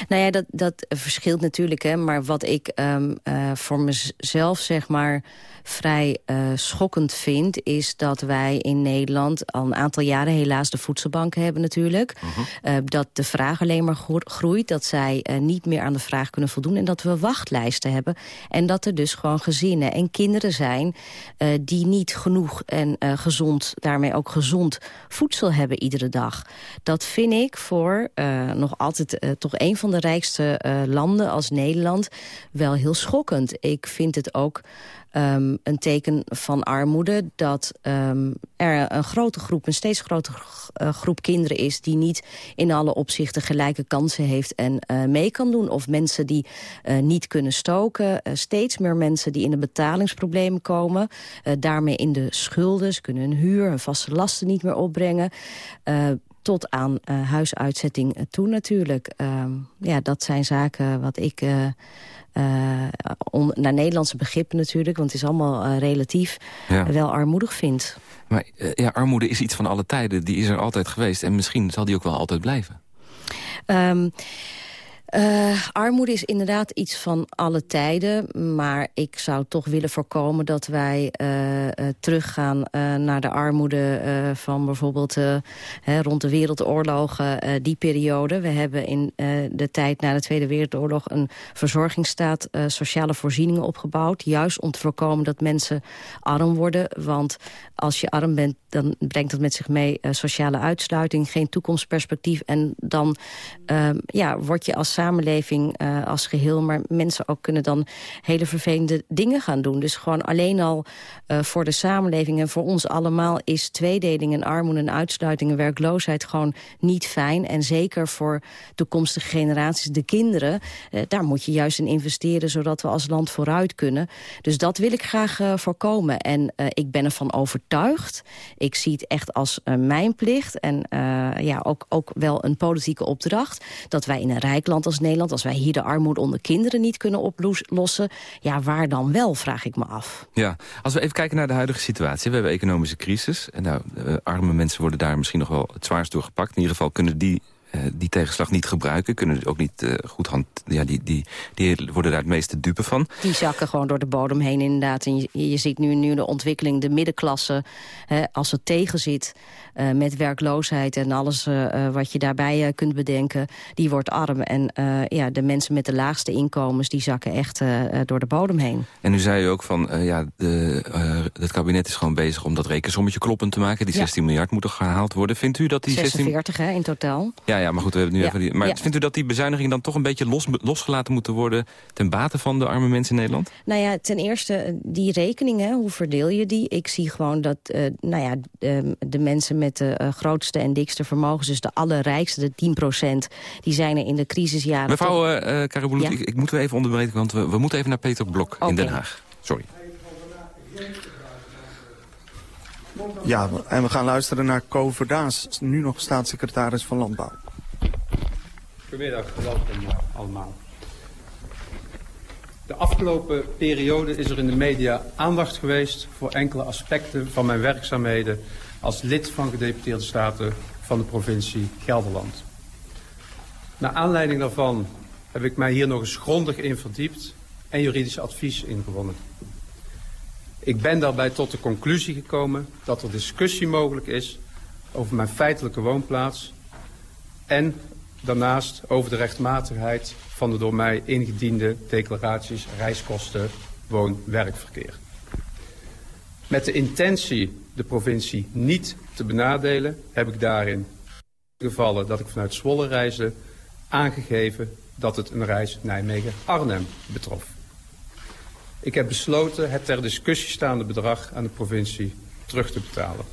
Nou ja, dat, dat verschilt natuurlijk. Hè, maar wat ik um, uh, voor mezelf zeg maar vrij schokkend vind... is dat wij in Nederland al een aantal jaren helaas de voedselbanken hebben natuurlijk. -huh. uh, dat de vraag alleen maar groeit. Dat zij niet meer aan de vraag kunnen voldoen. En dat we wachtlijsten hebben. En dat er dus gewoon gezinnen en kinderen zijn... die niet genoeg en gezond, daarmee ook gezond voedsel hebben iedere dag. Dat vind ik voor nog altijd toch een van de rijkste landen als Nederland wel heel schokkend. ik vind het ook um, een teken van armoede... dat um, er een grote groep, een steeds grotere uh, groep kinderen is... die niet in alle opzichten gelijke kansen heeft en uh, mee kan doen. Of mensen die uh, niet kunnen stoken. steeds meer mensen die in de betalingsproblemen komen. daarmee in de schulden. Ze kunnen hun huur, hun vaste lasten niet meer opbrengen tot aan uh, huisuitzetting toe natuurlijk. Uh, ja, dat zijn zaken wat ik uh, on, naar Nederlandse begrippen natuurlijk... want het is allemaal relatief, ja. wel armoedig vind. Maar ja, armoede is iets van alle tijden. Die is er altijd geweest en misschien zal die ook wel altijd blijven. Um, Uh, armoede is inderdaad iets van alle tijden. Maar ik zou toch willen voorkomen dat wij uh, uh, teruggaan naar de armoede van bijvoorbeeld hè, rond de wereldoorlogen, die periode. We hebben in de tijd na de Tweede Wereldoorlog een verzorgingsstaat, sociale voorzieningen opgebouwd. Juist om te voorkomen dat mensen arm worden. Want als je arm bent, dan brengt dat met zich mee sociale uitsluiting, geen toekomstperspectief. En dan ja, word je als samenleving uh, als geheel. Maar mensen ook kunnen dan hele vervelende dingen gaan doen. Dus gewoon alleen al uh, voor de samenleving en voor ons allemaal... is tweedeling en armoede en uitsluiting en werkloosheid gewoon niet fijn. En zeker voor toekomstige generaties, de kinderen... Uh, daar moet je juist in investeren, zodat we als land vooruit kunnen. Dus dat wil ik graag voorkomen. En ik ben ervan overtuigd. Ik zie het echt als mijn plicht. En ja, ook, ook wel een politieke opdracht. Dat wij in een rijk land als Nederland... als wij hier de armoede onder kinderen niet kunnen oplossen... ja, waar dan wel, vraag ik me af. Ja, als we even kijken naar de huidige situatie. We hebben economische crisis. En nou, uh, arme mensen worden daar misschien nog wel het zwaarst door gepakt. In ieder geval kunnen die die tegenslag niet gebruiken. Kunnen ook niet uh, goed hand... Ja, die, die, die worden daar het meeste dupe van. Die zakken gewoon door de bodem heen inderdaad. En je, je ziet nu, nu de ontwikkeling, de middenklasse... Hè, als het tegen zit uh, met werkloosheid en alles wat je daarbij kunt bedenken... die wordt arm. En ja, de mensen met de laagste inkomens... die zakken echt door de bodem heen. En nu zei u ook van... ja, de, het kabinet is gewoon bezig om dat rekensommetje kloppend te maken. Die 16 ja. miljard moet er gehaald worden. Vindt u dat die 46 16... hè, in totaal. Ja, ja, maar goed, we hebben nu ja. even die, Maar ja. vindt u dat die bezuinigingen dan toch een beetje los, losgelaten moeten worden... ten bate van de arme mensen in Nederland? Nou ja, ten eerste, die rekeningen, hoe verdeel je die? Ik zie gewoon dat uh, nou ja, de, de, mensen met de uh, grootste en dikste vermogens... dus de allerrijkste, de 10 procent, die zijn er in de crisisjaren... Mevrouw uh, Karabulut, ja? ik, ik moet u even onderbreken... want we, we moeten even naar Peter Blok okay. in Den Haag. Sorry. Ja, en we gaan luisteren naar Co Verdaas, nu nog staatssecretaris van Landbouw. Goedemiddag, welkom allemaal. De afgelopen periode is er in de media aandacht geweest voor enkele aspecten van mijn werkzaamheden als lid van gedeputeerde staten van de provincie Gelderland. Naar aanleiding daarvan heb ik mij hier nog eens grondig in verdiept en juridisch advies ingewonnen. Ik ben daarbij tot de conclusie gekomen dat er discussie mogelijk is over mijn feitelijke woonplaats en daarnaast over de rechtmatigheid van de door mij ingediende declaraties reiskosten woon-werkverkeer. Met de intentie de provincie niet te benadelen heb ik daarin gevallen dat ik vanuit Zwolle reisde aangegeven dat het een reis Nijmegen-Arnhem betrof. Ik heb besloten het ter discussie staande bedrag aan de provincie terug te betalen.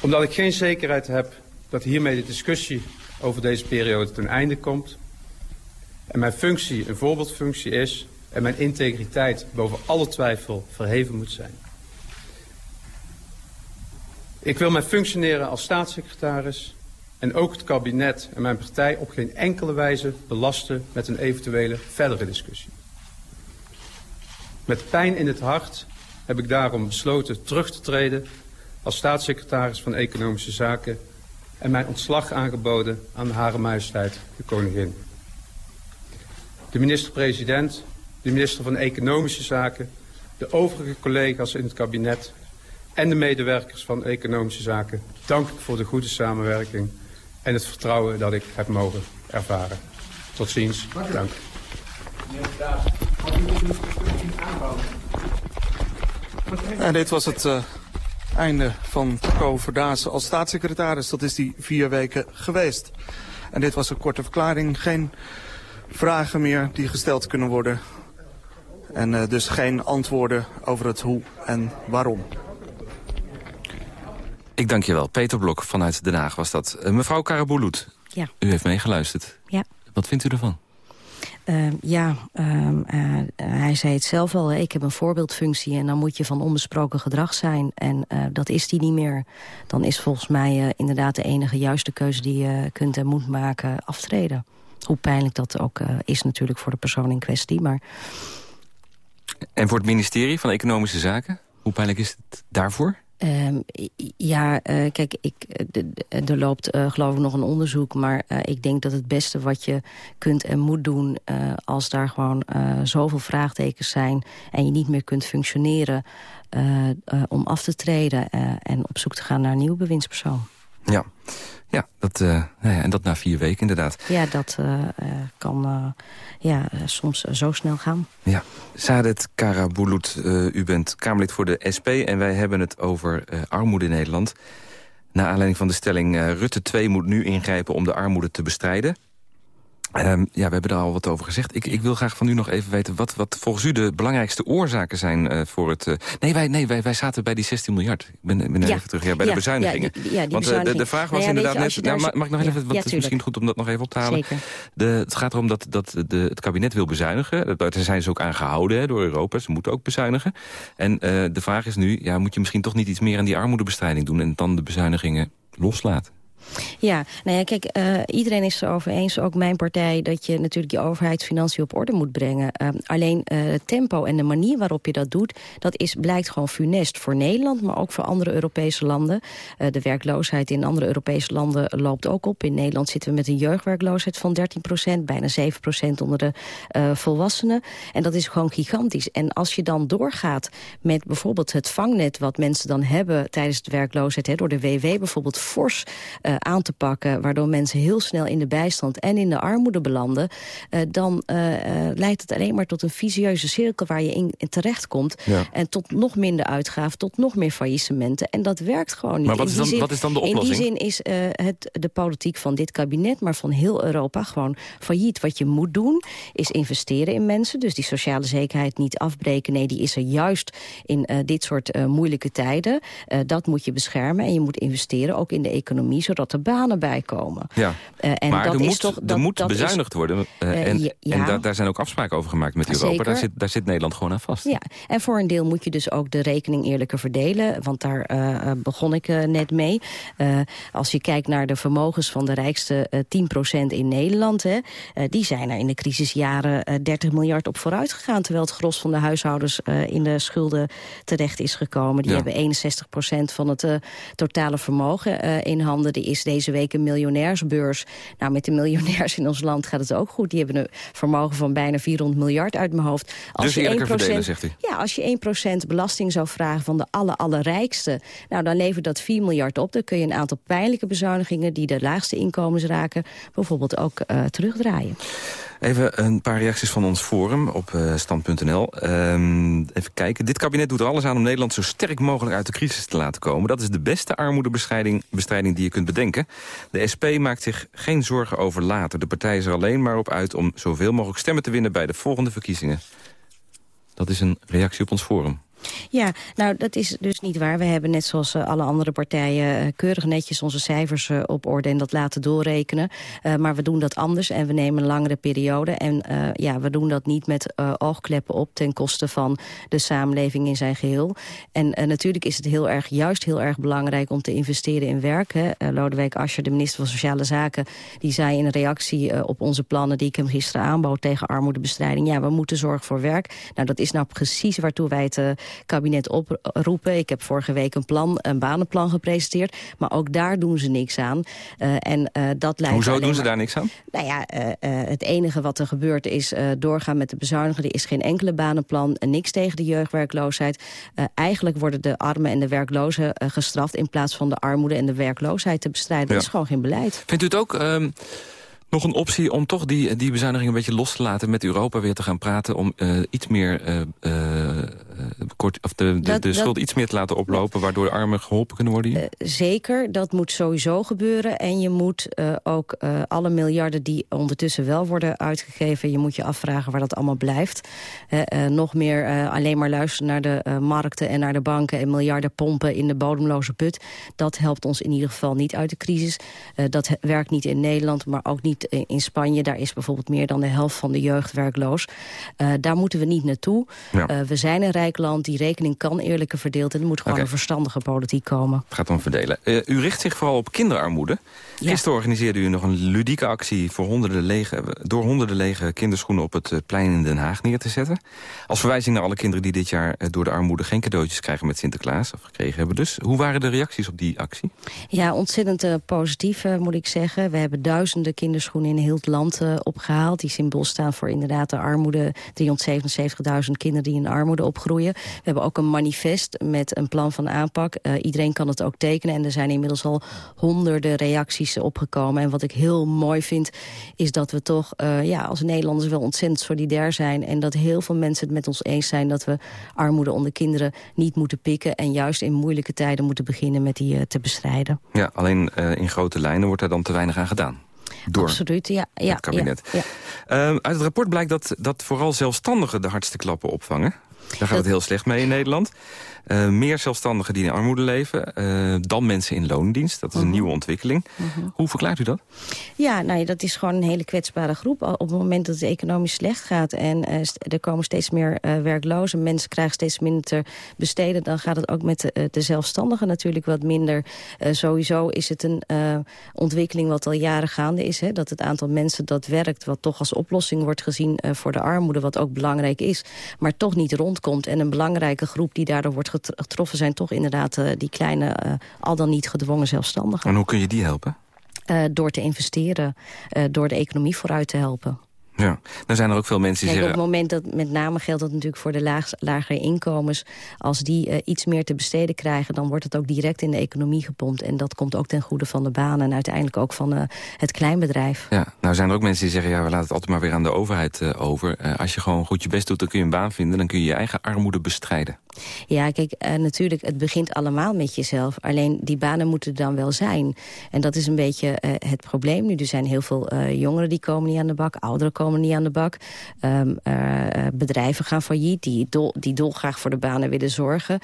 Omdat ik geen zekerheid heb dat hiermee de discussie over deze periode ten einde komt... en mijn functie een voorbeeldfunctie is... en mijn integriteit boven alle twijfel verheven moet zijn. Ik wil mijn functioneren als staatssecretaris... en ook het kabinet en mijn partij op geen enkele wijze belasten... met een eventuele verdere discussie. Met pijn in het hart heb ik daarom besloten terug te treden als staatssecretaris van Economische Zaken en mijn ontslag aangeboden aan Hare Majesteit de Koningin. De minister-president, de minister van Economische Zaken, de overige collega's in het kabinet en de medewerkers van Economische Zaken dank ik voor de goede samenwerking en het vertrouwen dat ik heb mogen ervaren. Tot ziens. Dank. En dit was het uh, einde van Co Verdaas als staatssecretaris. Dat is die vier weken geweest. En dit was een korte verklaring. Geen vragen meer die gesteld kunnen worden En uh, dus geen antwoorden over het hoe en waarom. Ik dank je wel. Peter Blok vanuit Den Haag was dat. Uh, mevrouw Karaboulout, ja. u heeft meegeluisterd. Ja. Wat vindt u ervan? Uh, ja, uh, uh, hij zei het zelf al, ik heb een voorbeeldfunctie... en dan moet je van onbesproken gedrag zijn. En dat is die niet meer. Dan is volgens mij inderdaad de enige juiste keuze die je kunt en moet maken aftreden. Hoe pijnlijk dat ook is natuurlijk voor de persoon in kwestie. Maar... En voor het ministerie van Economische Zaken, hoe pijnlijk is het daarvoor? Um, ja, uh, kijk, ik, er loopt uh, geloof ik nog een onderzoek... maar ik denk dat het beste wat je kunt en moet doen... als daar gewoon zoveel vraagtekens zijn... en je niet meer kunt functioneren... om af te treden en op zoek te gaan naar een nieuwe bewindspersoon. Ja. Ja, dat, uh, nou ja, en dat na vier weken inderdaad. Ja, dat uh, kan uh, ja, soms zo snel gaan. Ja. Saadet Karabulut, u bent Kamerlid voor de SP... en wij hebben het over armoede in Nederland. Na aanleiding van de stelling Rutte 2 moet nu ingrijpen om de armoede te bestrijden. Um, ja, we hebben er al wat over gezegd. Ik, ik wil graag van u nog even weten wat, wat volgens u de belangrijkste oorzaken zijn uh, voor het... Uh, nee, wij, nee wij, wij zaten bij die 16 miljard. Ik ben, ben ja. even terug ja, bij ja, de bezuinigingen. Ja, die, ja, die Want uh, de, de vraag was nou inderdaad net... Nou, daar... mag ik nog even, want het is misschien goed om dat nog even op te halen. Zeker. De, het gaat erom dat, dat de, het kabinet wil bezuinigen. Daar zijn ze ook aan gehouden hè, door Europa. Ze moeten ook bezuinigen. En de vraag is nu, ja, moet je misschien toch niet iets meer aan die armoedebestrijding doen... en dan de bezuinigingen loslaten? Ja, nou ja, kijk, uh, iedereen is erover eens, ook mijn partij... dat je natuurlijk je overheidsfinanciën op orde moet brengen. Uh, alleen uh, het tempo en de manier waarop je dat doet... dat is, blijkt gewoon funest voor Nederland, maar ook voor andere Europese landen. de werkloosheid in andere Europese landen loopt ook op. In Nederland zitten we met een jeugdwerkloosheid van 13 procent... bijna 7 procent onder de volwassenen. En dat is gewoon gigantisch. En als je dan doorgaat met bijvoorbeeld het vangnet... wat mensen dan hebben tijdens de werkloosheid... Door de WW bijvoorbeeld fors uh, aan te pakken... waardoor mensen heel snel in de bijstand en in de armoede belanden... Uh, dan uh, leidt het alleen maar tot een visieuze cirkel waar je in, in terechtkomt. Ja. En tot nog minder uitgaven, tot nog meer faillissementen. En dat werkt gewoon niet. Maar wat is dan, zin, wat is dan de oplossing? In die zin is het, de politiek van dit kabinet, maar van heel Europa... gewoon failliet. Wat je moet doen, is investeren in mensen. Dus die sociale zekerheid niet afbreken. Nee, die is er juist in dit soort moeilijke tijden. dat moet je beschermen en je moet investeren, ook in de economie... zodat er banen bij komen. Ja, uh, en maar dat er is moet, toch, dat, er moet dat bezuinigd is, worden. Uh, en ja, en da daar zijn ook afspraken over gemaakt met Europa. Zeker. Daar zit, daar zit Nederland gewoon aan vast. Ja, en voor een deel moet je dus ook de rekening eerlijker verdelen. Want daar uh, begon ik net mee. als je kijkt naar de vermogens van de rijkste 10% in Nederland... Hè, die zijn er in de crisisjaren 30 miljard op vooruit gegaan... terwijl het gros van de huishoudens in de schulden terecht is gekomen. Die Ja. hebben 61% van het totale vermogen in handen. Is deze week een miljonairsbeurs. Nou, met de miljonairs in ons land gaat het ook goed. Die hebben een vermogen van bijna 400 miljard uit mijn hoofd. Dus eerlijker verdelen, zegt u? Ja, als je 1% belasting zou vragen van de alle, allerrijkste... nou, dan levert dat 4 miljard op. Dan kun je een aantal pijnlijke bezuinigingen... die de laagste inkomens raken, bijvoorbeeld ook uh, terugdraaien. Even een paar reacties van ons forum op uh, stand.nl. Um, even kijken. Dit kabinet doet er alles aan om Nederland zo sterk mogelijk uit de crisis te laten komen. Dat is de beste armoedebestrijding bestrijding die je kunt bedenken. De SP maakt zich geen zorgen over later. De partij is er alleen maar op uit om zoveel mogelijk stemmen te winnen bij de volgende verkiezingen. Dat is een reactie op ons forum. Ja, nou dat is dus niet waar. We hebben net zoals uh, alle andere partijen uh, keurig netjes onze cijfers uh, op orde en dat laten doorrekenen. maar we doen dat anders en we nemen een langere periode. En ja, we doen dat niet met oogkleppen op ten koste van de samenleving in zijn geheel. En natuurlijk is het heel erg, juist heel erg belangrijk om te investeren in werk. Hè. Lodewijk Asscher, de minister van Sociale Zaken, die zei in reactie op onze plannen die ik hem gisteren aanbood tegen armoedebestrijding. Ja, we moeten zorgen voor werk. Nou, dat is nou precies waartoe wij het kabinet oproepen. Ik heb vorige week een plan, een banenplan gepresenteerd. Maar ook daar doen ze niks aan. Uh, en uh, dat leidt Hoezo doen maar, ze daar niks aan? Nou ja, uh, het enige wat er gebeurt is doorgaan met de bezuinigen. Er is geen enkele banenplan, niks tegen de jeugdwerkloosheid. eigenlijk worden de armen en de werklozen gestraft... in plaats van de armoede en de werkloosheid te bestrijden. Ja. Dat is gewoon geen beleid. Vindt u het ook... Um nog een optie om toch die, die bezuiniging een beetje los te laten... met Europa weer te gaan praten om uh, iets meer uh, uh, kort, of de, de, Dat- de dat- schuld iets meer te laten oplopen... waardoor de armen geholpen kunnen worden hier? Zeker, dat moet sowieso gebeuren. En je moet eh, ook eh, alle miljarden die ondertussen wel worden uitgegeven... je moet je afvragen waar dat allemaal blijft. Eh, eh, nog meer eh, alleen maar luisteren naar de eh, markten en naar de banken... en miljarden pompen in de bodemloze put. Dat helpt ons in ieder geval niet uit de crisis. Eh, dat werkt niet in Nederland, maar ook niet in, Spanje. Daar is bijvoorbeeld meer dan de helft van de jeugd werkloos. Eh, daar moeten we niet naartoe. Ja. Eh, we zijn een rijk land, die rekening kan eerlijker verdeeld... en er moet gewoon een verstandige politiek komen. Het gaat om verdelen. Eh, u richt zich vooral op kinderarmoede. Gisteren organiseerde u nog een ludieke actie... Voor honderden lege, door honderden lege kinderschoenen op het eh, plein in Den Haag neer te zetten. Als verwijzing naar alle kinderen die dit jaar eh, door de armoede... geen cadeautjes krijgen met Sinterklaas, of gekregen hebben dus. Hoe waren de reacties op die actie? Ja, ontzettend eh, positief moet ik zeggen. We hebben duizenden kinderschoenen in heel het land eh, opgehaald. Die symbool staan voor inderdaad de armoede. 377.000 kinderen die in armoede opgroeien. We hebben ook een manifest met een plan van aanpak. Iedereen kan het ook tekenen. En er zijn inmiddels al honderden reacties opgekomen. En wat ik heel mooi vind, is dat we toch eh, ja, als Nederlanders wel ontzettend solidair zijn. En dat heel veel mensen het met ons eens zijn dat we armoede onder kinderen niet moeten pikken. En juist in moeilijke tijden moeten beginnen met die eh, te bestrijden. Ja, alleen eh, in grote lijnen wordt daar dan te weinig aan gedaan. Door Absoluut, ja. ja het kabinet. Ja, ja. Ehm, uit het rapport blijkt dat, dat vooral zelfstandigen de hardste klappen opvangen. Daar gaat het heel slecht mee in Nederland. Eh, meer zelfstandigen die in armoede leven eh, dan mensen in loondienst. Dat is een nieuwe ontwikkeling. Hoe verklaart u dat? Ja, nou, dat is gewoon een hele kwetsbare groep. Op het moment dat het economisch slecht gaat en eh, er komen steeds meer werklozen... mensen krijgen steeds minder te besteden... dan gaat het ook met de, de zelfstandigen natuurlijk wat minder. Sowieso is het een ontwikkeling wat al jaren gaande is. Hè, dat het aantal mensen dat werkt, wat toch als oplossing wordt gezien... voor de armoede, wat ook belangrijk is, maar toch niet rondkomt. En een belangrijke groep die daardoor wordt getroffen... zijn toch inderdaad eh, die kleine, eh, al dan niet gedwongen zelfstandigen. En hoe kun je die helpen? Eh, door te investeren, door de economie vooruit te helpen. Ja, dan zijn er ook veel mensen die Kijk, op zeggen... het moment dat met name geldt dat natuurlijk voor de laag, lagere inkomens... als die iets meer te besteden krijgen... dan wordt het ook direct in de economie gepompt. En dat komt ook ten goede van de banen en uiteindelijk ook van het kleinbedrijf. Ja, nou zijn er ook mensen die zeggen... ja, we laten het altijd maar weer aan de overheid over. Als je gewoon goed je best doet, dan kun je een baan vinden... dan kun je je eigen armoede bestrijden. Ja, kijk, eh, natuurlijk, het begint allemaal met jezelf. Alleen die banen moeten dan wel zijn. En dat is een beetje eh, het probleem nu. Er zijn heel veel eh, jongeren die komen niet aan de bak. Ouderen komen niet aan de bak. Ehm, eh, eh, bedrijven gaan failliet die, dol, die dolgraag voor de banen willen zorgen.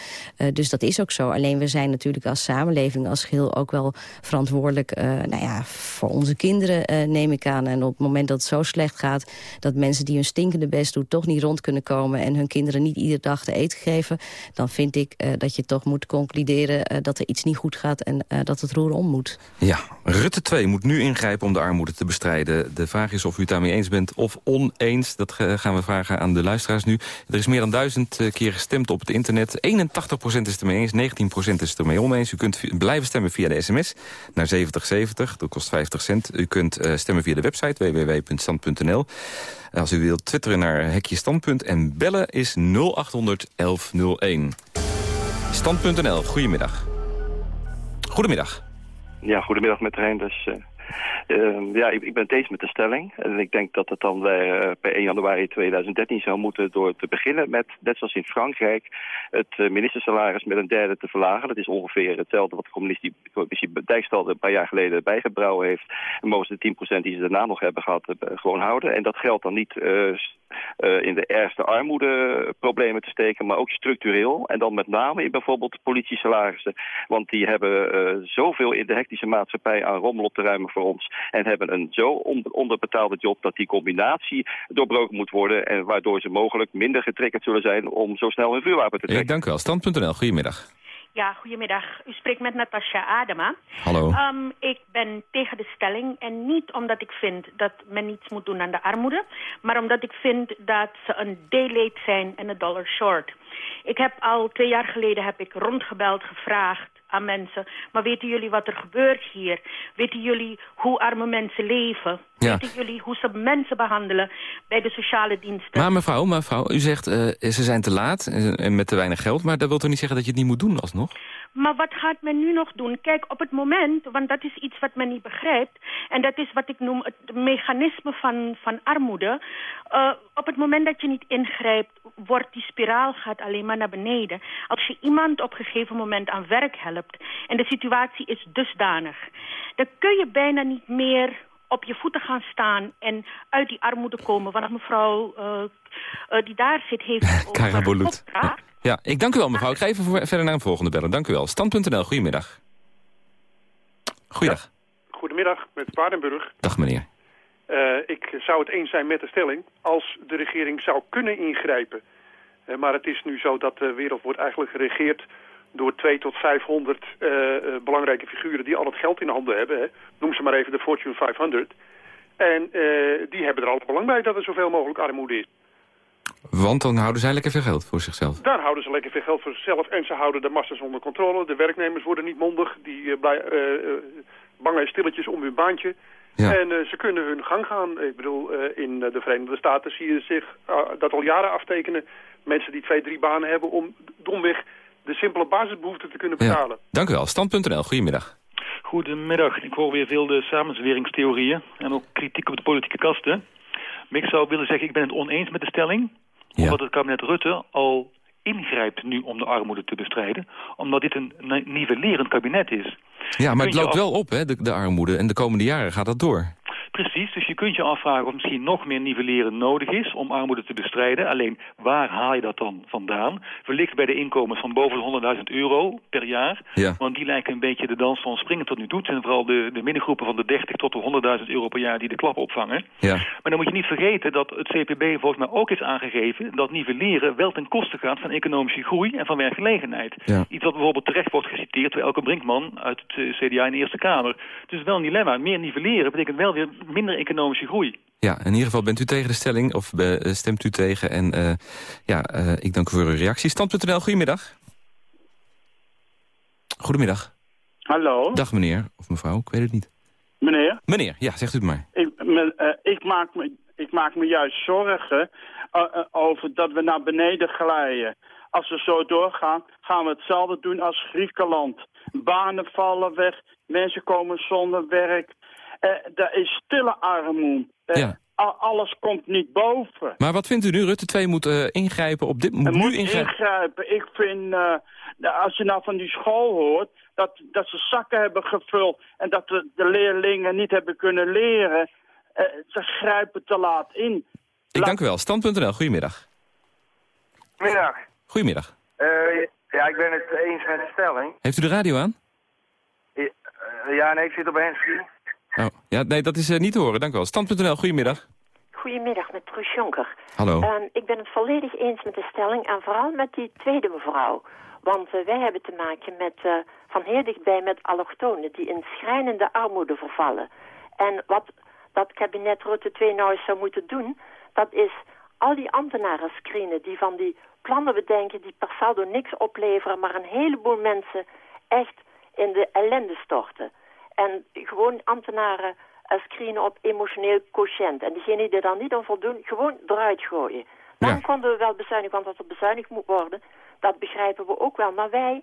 Dus dat is ook zo. Alleen we zijn natuurlijk als samenleving, als geheel... ook wel verantwoordelijk nou ja, voor onze kinderen, neem ik aan. En op het moment dat het zo slecht gaat... dat mensen die hun stinkende best doen toch niet rond kunnen komen... en hun kinderen niet iedere dag te eten geven... dan vind ik eh, dat je toch moet concluderen eh, dat er iets niet goed gaat... en eh, dat het roer om moet. Ja, Rutte 2 moet nu ingrijpen om de armoede te bestrijden. De vraag is of u het daarmee eens bent of oneens. Dat gaan we vragen aan de luisteraars nu. Er is meer dan duizend keer gestemd op het internet. 81% is het ermee eens, 19% is het ermee oneens. U kunt blijven stemmen via de sms naar 7070. Dat kost 50 cent. U kunt stemmen via de website www.stand.nl. Als u wilt twitteren naar Hekje Standpunt en bellen is 0800 1101. Stand.nl, goedemiddag. Goedemiddag. Ja, goedemiddag met Reinders. Uh, ja, ik, ik ben het eens met de stelling. En ik denk dat het dan eh, per 1 januari 2013 zou moeten door te beginnen met, net zoals in Frankrijk, het eh, ministersalaris met een derde te verlagen. Dat is ongeveer hetzelfde wat de commissie, Dijkstal een paar jaar geleden bijgebrouwen heeft. En mogen de 10% die ze daarna nog hebben gehad eh, gewoon houden. En dat geldt dan niet in de ergste armoedeproblemen te steken, maar ook structureel. En dan met name in bijvoorbeeld politiesalarissen. Want die hebben zoveel in de hectische maatschappij aan rommel op te ruimen voor ons. En hebben een zo on- onderbetaalde job dat die combinatie doorbroken moet worden. En waardoor ze mogelijk minder getriggerd zullen zijn om zo snel hun vuurwapen te trekken. Ik dank u wel. Stand.nl, goedemiddag. Ja, goedemiddag. U spreekt met Natasja Adema. Hallo. Ehm, ik ben tegen de stelling en niet omdat ik vind dat men niets moet doen aan de armoede, maar omdat ik vind dat ze een day late zijn en een dollar short. Ik heb al twee jaar geleden heb ik rondgebeld gevraagd aan mensen, maar weten jullie wat er gebeurt hier? Weten jullie hoe arme mensen leven? Ja. Weten jullie hoe ze mensen behandelen bij de sociale diensten? Maar mevrouw, mevrouw, u zegt uh, ze zijn te laat en met te weinig geld... maar dat wil toch niet zeggen dat je het niet moet doen alsnog? Maar wat gaat men nu nog doen? Kijk, op het moment, want dat is iets wat men niet begrijpt... en dat is wat ik noem het mechanisme van, van armoede... Uh, op het moment dat je niet ingrijpt, wordt die spiraal gaat alleen maar naar beneden. Als je iemand op een gegeven moment aan werk helpt... en de situatie is dusdanig... dan kun je bijna niet meer op je voeten gaan staan en uit die armoede komen. Want mevrouw uh, uh, die daar zit heeft... Karabolut. Ja, ik dank u wel mevrouw. Ik ga even verder naar een volgende bellen. Dank u wel. Stand.nl, goedemiddag. Goeiedag. Ja, goedemiddag, met Waardenburg. Dag meneer. Uh, ik zou het eens zijn met de stelling als de regering zou kunnen ingrijpen. Uh, maar het is nu zo dat de wereld wordt eigenlijk geregeerd door 2 tot 500 uh, belangrijke figuren die al het geld in handen hebben. Hè. Noem ze maar even de Fortune 500. En die hebben er al belang bij dat er zoveel mogelijk armoede is. Want dan houden zij lekker veel geld voor zichzelf. Daar houden ze lekker veel geld voor zichzelf. En ze houden de massa's onder controle. De werknemers worden niet mondig. Die uh, blij, uh, bangen stilletjes om hun baantje. Ja. En uh, ze kunnen hun gang gaan. Ik bedoel, in de Verenigde Staten zie je zich dat al jaren aftekenen. Mensen die twee, drie banen hebben om domweg de simpele basisbehoeften te kunnen betalen. Ja. Dank u wel. Stand.nl, goedemiddag. Goedemiddag. Ik hoor weer veel de samenzweringstheorieën en ook kritiek op de politieke kasten. Maar ik zou willen zeggen, ik ben het oneens met de stelling. Ja. Omdat het kabinet Rutte al ingrijpt nu om de armoede te bestrijden. Omdat dit een nivellerend kabinet is. Ja, maar het loopt wel op, hè, de, de armoede. En de komende jaren gaat dat door. Precies, dus je kunt je afvragen of misschien nog meer nivelleren nodig is om armoede te bestrijden. Alleen, waar haal je dat dan vandaan? Wellicht bij de inkomens van boven de 100.000 euro per jaar. Ja. Want die lijken een beetje de dans van springen tot nu toe. Het zijn vooral de, de middengroepen van de 30 tot de 100.000 euro per jaar die de klap opvangen. Ja. Maar dan moet je niet vergeten dat het CPB volgens mij ook is aangegeven... dat nivelleren wel ten koste gaat van economische groei en van werkgelegenheid. Ja. Iets wat bijvoorbeeld terecht wordt geciteerd door Elke Brinkman uit het CDA in de Eerste Kamer. Dus wel een dilemma. Meer nivelleren betekent wel weer minder economische groei. Ja, in ieder geval bent u tegen de stelling of stemt u tegen. En uh, ja, uh, ik dank u voor uw reactie. Stand.nl, goedemiddag. Goedemiddag. Hallo. Dag meneer, of mevrouw, ik weet het niet. Meneer? Meneer, ja, zegt u het maar. Ik, me, uh, ik, maak, me, ik maak me juist zorgen over dat we naar beneden glijden. Als we zo doorgaan, gaan we hetzelfde doen als Griekenland. Banen vallen weg, mensen komen zonder werk. Uh, er is stille armoede. Uh, ja. Alles komt niet boven. Maar wat vindt u nu? Rutte 2 moet uh, ingrijpen op dit moet, moet nu ingrijpen. ingrijpen. Ik vind, als je nou van die school hoort, dat, dat ze zakken hebben gevuld en dat de, de leerlingen niet hebben kunnen leren. ze grijpen te laat in. Ik dank u wel. Stand.nl, goedemiddag. Middag. Goedemiddag. ja, ik ben het eens met de stelling. Heeft u de radio aan? Ja, ja nee, ik zit op handsfree. Oh, ja, nee, dat is uh, niet te horen. Dank u wel. Stand.nl, goedemiddag. Goedemiddag, met Truus Jonker. Hallo. Uh, ik ben het volledig eens met de stelling en vooral met die tweede mevrouw. Want uh, wij hebben te maken met, van heel dichtbij met allochtonen die in schrijnende armoede vervallen. En wat dat kabinet Rutte 2 nou eens zou moeten doen, dat is al die ambtenaren screenen die van die plannen bedenken die per saldo niks opleveren, maar een heleboel mensen echt in de ellende storten. En gewoon ambtenaren uh, screenen op emotioneel quotient. En diegenen die er dan niet aan voldoen, gewoon eruit gooien. Dan ja. konden we wel bezuinigen, want dat er bezuinigd moet worden, dat begrijpen we ook wel. Maar wij,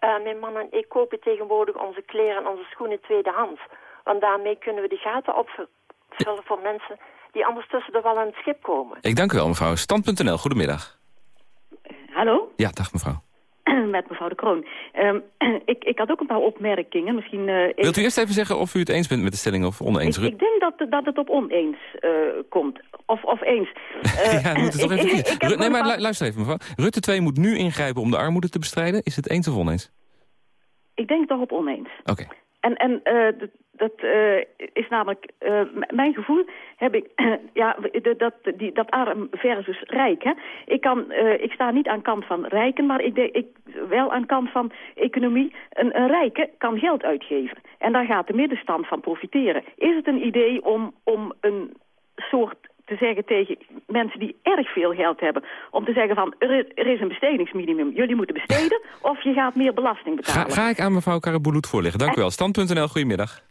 uh, mijn man en ik, kopen tegenwoordig onze kleren en onze schoenen tweedehands. Want daarmee kunnen we de gaten opvullen voor mensen die anders tussen de wal en het schip komen. Ik dank u wel, mevrouw. Stand.nl, goedemiddag. Hallo? Ja, dag mevrouw. met mevrouw de Kroon. Um, ik, ik had ook een paar opmerkingen. Misschien, uh, Wilt u eerst even zeggen of u het eens bent met de stelling of oneens? Ik, ik denk dat, dat het op oneens uh, komt. Of, of eens. Uh, ja, moet het toch even ik, ik Nee, maar luister even mevrouw. Rutte 2 moet nu ingrijpen om de armoede te bestrijden. Is het eens of oneens? Ik denk toch op oneens. Oké. Okay. En, en uh, dat uh, is namelijk, uh, mijn gevoel heb ik, ja, dat, die, dat arm versus rijk. Hè. Ik, kan, ik sta niet aan kant van rijken, maar ik, de, ik wel aan kant van economie. Een, een rijke kan geld uitgeven. En daar gaat de middenstand van profiteren. Is het een idee om, om een soort te zeggen tegen mensen die erg veel geld hebben... om te zeggen van, er is, er is een bestedingsminimum. Jullie moeten besteden of je gaat meer belasting betalen. Ga, ga ik aan mevrouw Karabulut voorleggen. Dank u wel. Stand.nl, goedemiddag.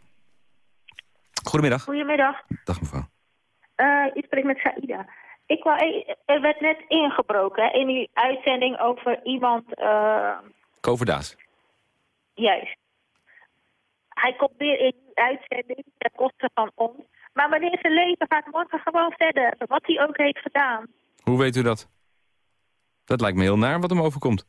Goedemiddag. Goedemiddag. Dag mevrouw. Uh, ik spreek met Saida. Ik wou, er werd net ingebroken hè, in die uitzending over iemand... Uh... Koverdaas. Juist. Hij komt weer in uw uitzending ten koste van ons. Maar meneer zijn leven gaat morgen gewoon verder. Wat hij ook heeft gedaan. Hoe weet u dat? Dat lijkt me heel naar wat hem overkomt.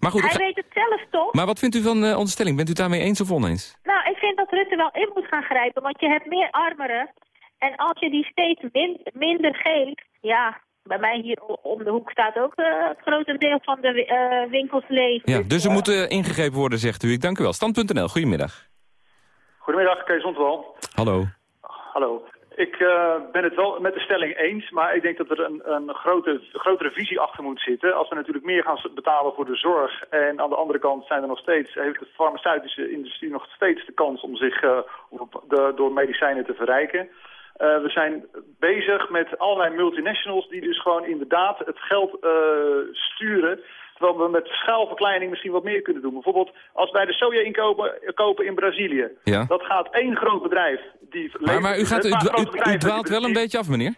Maar goed, hij ga- weet het zelf toch? maar wat vindt u van eh, onze stelling? Bent u het daarmee eens of oneens? Nou, ik vind dat Rutte wel in moet gaan grijpen, want je hebt meer armeren. En als je die steeds min- minder geeft, ja, bij mij hier om de hoek staat ook eh, het grote deel van de eh, winkels leeg. Ja, dus er moet ingegrepen worden, zegt u. Ik dank u wel. Stand.nl, goedemiddag. Goedemiddag, Kees Ontwal. Hallo. Hallo. Ik eh, ben het wel met de stelling eens, maar ik denk dat er een, een grote, grotere visie achter moet zitten. Als we natuurlijk meer gaan betalen voor de zorg en aan de andere kant zijn er nog steeds, heeft de farmaceutische industrie nog steeds de kans om zich eh, de, door medicijnen te verrijken. Eh, we zijn bezig met allerlei multinationals die dus gewoon inderdaad het geld sturen. Terwijl we met schaalverkleining misschien wat meer kunnen doen. Bijvoorbeeld als wij de soja inkopen kopen in Brazilië. Ja. Dat gaat één groot bedrijf. Die Maar, maar u, gaat, u, dwaalt wel een beetje af, meneer.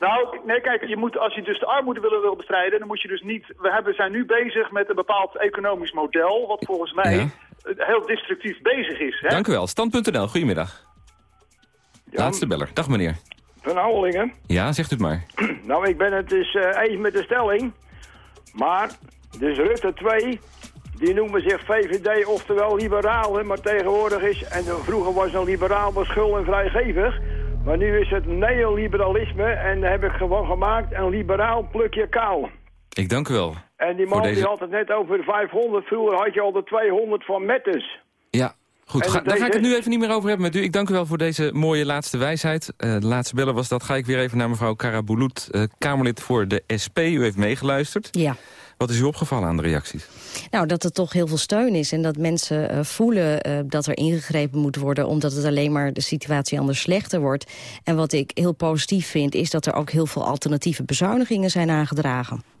Nou, nee, kijk, je moet, als je dus de armoede wil, wil bestrijden, dan moet je dus niet... We hebben, zijn nu bezig met een bepaald economisch model, wat volgens mij Ja. eh, heel destructief bezig is. Hè? Dank u wel. Stand.nl, goedemiddag. Laatste beller. Dag, meneer. Van Ouwelingen. Ja, zegt u het maar. Nou, ik ben het dus eh, eens met de stelling. Maar, dus Rutte 2, die noemen zich VVD, oftewel liberalen. Maar tegenwoordig is, en vroeger was een liberaal was schul en vrijgevig. Maar nu is het neoliberalisme en heb ik gewoon gemaakt een liberaal plukje kaal. Ik dank u wel. En die Voor man deze- die had het net over 500, vroeger had je al de 200 van Metters. Ja, goed. En Ga, daar ga ik het nu even niet meer over hebben met u. Ik dank u wel voor deze mooie laatste wijsheid. Eh, de laatste beller was dat. Ga ik weer even naar mevrouw Karabulut, eh Kamerlid voor de SP. U heeft meegeluisterd. Ja. Wat is u opgevallen aan de reacties? Nou, dat er toch heel veel steun is en dat mensen eh, voelen eh, dat er ingegrepen moet worden... omdat het alleen maar de situatie anders slechter wordt. En wat ik heel positief vind, is dat er ook heel veel alternatieve bezuinigingen zijn aangedragen.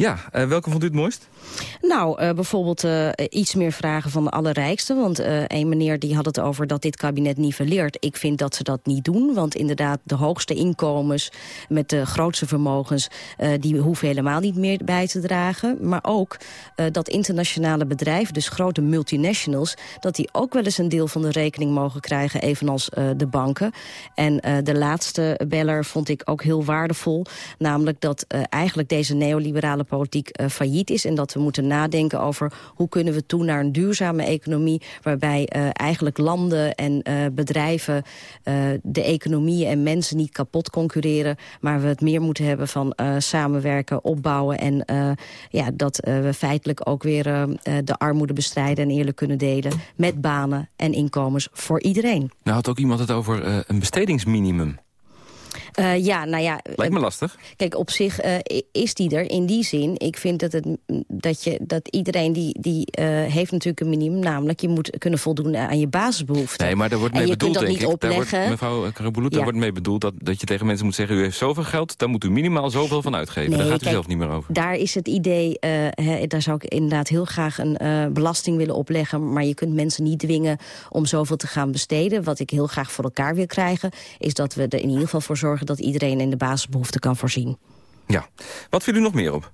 Ja, eh, welke vond u het mooist? Nou, eh, bijvoorbeeld eh, iets meer vragen van de allerrijksten. Want een meneer die had het over dat dit kabinet nivelleert. Ik vind dat ze dat niet doen. Want inderdaad, de hoogste inkomens met de grootste vermogens... die hoeven helemaal niet meer bij te dragen. Maar ook dat internationale bedrijven, dus grote multinationals... dat die ook wel eens een deel van de rekening mogen krijgen... evenals de banken. En de laatste beller vond ik ook heel waardevol. Namelijk dat eigenlijk deze neoliberale politiek eh, failliet is... en dat we moeten nadenken over hoe kunnen we toe naar een duurzame economie... waarbij eh, eigenlijk landen en eh, bedrijven de economieën en mensen niet kapot concurreren... maar we het meer moeten hebben van samenwerken, opbouwen... en ja, dat we feitelijk ook weer de armoede bestrijden en eerlijk kunnen delen... met banen en inkomens voor iedereen. Nou had ook iemand het over een bestedingsminimum. Eh, ja, nou ja... Lijkt me lastig. Kijk, op zich eh, is die er in die zin. Ik vind dat, het, dat, je, dat iedereen die, die eh, heeft natuurlijk een minimum. Namelijk, je moet kunnen voldoen aan je basisbehoeften. Nee, maar daar wordt mee bedoeld, denk niet ik. Daar wordt, mevrouw Karabulut, daar wordt mee bedoeld dat, dat je tegen mensen moet zeggen... u heeft zoveel geld, daar moet u minimaal zoveel van uitgeven. Nee, daar gaat u zelf niet meer over. Daar is het idee, eh, daar zou ik inderdaad heel graag een eh, belasting willen opleggen. Maar je kunt mensen niet dwingen om zoveel te gaan besteden. Wat ik heel graag voor elkaar wil krijgen, is dat we er in ieder geval voor zorgen dat iedereen in de basisbehoeften kan voorzien. Ja. Wat viel u nog meer op?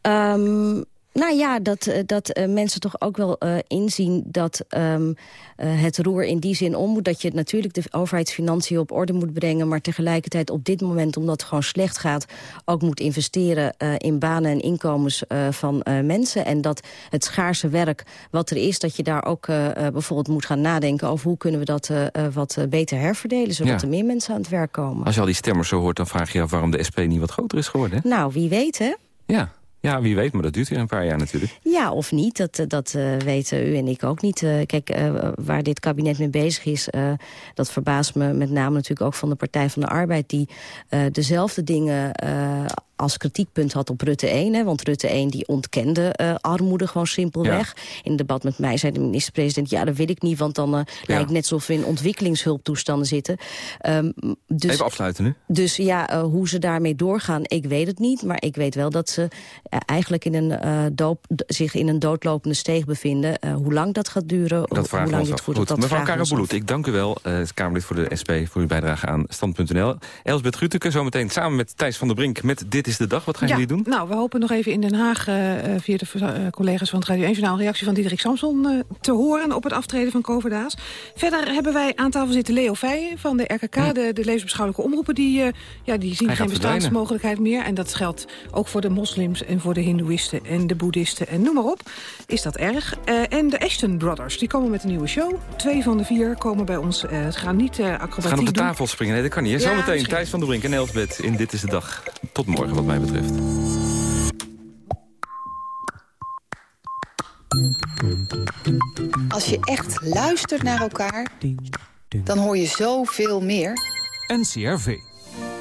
Ehm, nou ja, dat, eh, dat eh, mensen toch ook wel eh, inzien dat ehm, eh, het roer in die zin om moet. Dat je natuurlijk de overheidsfinanciën op orde moet brengen. Maar tegelijkertijd op dit moment, omdat het gewoon slecht gaat... ook moet investeren in banen en inkomens van mensen. En dat het schaarse werk wat er is, dat je daar ook bijvoorbeeld moet gaan nadenken... over hoe kunnen we dat wat beter herverdelen... zodat Ja. er meer mensen aan het werk komen. Als je al die stemmers zo hoort, dan vraag je je af waarom de SP niet wat groter is geworden. Hè? Nou, wie weet, hè? Ja. Ja, wie weet, maar dat duurt weer een paar jaar natuurlijk. Ja, of niet, dat, eh, dat eh, weten u en ik ook niet. Eh, kijk, waar dit kabinet mee bezig is... dat verbaast me met name natuurlijk ook van de Partij van de Arbeid... die dezelfde dingen kritiekpunt had op Rutte 1. Hè, want Rutte 1 die ontkende eh, armoede gewoon simpelweg. In het debat met mij zei de minister-president... ja, dat wil ik niet, want dan eh, lijkt net alsof we in ontwikkelingshulptoestanden zitten. Ehm, dus, Even afsluiten nu. dus ja, eh, hoe ze daarmee doorgaan, ik weet het niet. Maar ik weet wel dat ze eigenlijk in een, doop, zich in een doodlopende steeg bevinden. Hoe lang dat gaat duren, Dat hoe lang dit af. Goed, mevrouw ons Karabulut, ik dank u wel, Kamerlid voor de SP, voor uw bijdrage aan Stand.nl. Elsbeth Grütke, zometeen samen met Thijs van der Brink met Dit Dit is de dag. Wat gaan ja, jullie doen? Nou, we hopen nog even in Den Haag eh, via de eh, collega's van het Radio 1 Journaal... een reactie van Diederik Samson eh, te horen op het aftreden van Koverdaas. Verder hebben wij aan tafel zitten Leo Feijen van de RKK, de, de levensbeschouwelijke omroepen. Die, ja, die zien Hij geen bestaansmogelijkheid meer. En dat geldt ook voor de moslims en voor de hindoeïsten en de boeddhisten en noem maar op. Is dat erg? En de Ashton Brothers, die komen met een nieuwe show. Twee van de vier komen bij ons. ze gaan niet acrobatiek gaan op de doen. tafel springen. Nee, dat kan niet. Zometeen. Thijs van der Brink en Elsbeth in Dit is de Dag. Tot morgen wat mij betreft. Als je echt luistert naar elkaar, dan hoor je zoveel meer. NCRV.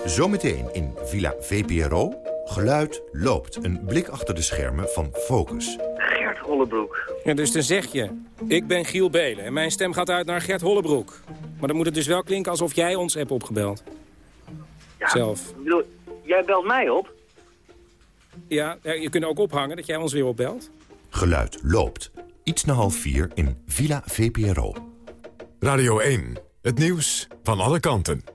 Zometeen in Villa VPRO. Geluid loopt. Een blik achter de schermen van Focus. Gert Hollebroek. Ja, dus dan zeg je, ik ben Giel Belen en mijn stem gaat uit naar Gert Hollebroek. Maar dan moet het dus wel klinken alsof jij ons hebt opgebeld. Ja, Zelf. ik bedoel, jij belt mij op? Ja, je kunt ook ophangen dat jij ons weer opbelt. Geluid loopt. Iets na half vier in Villa VPRO. Radio 1. Het nieuws van alle kanten.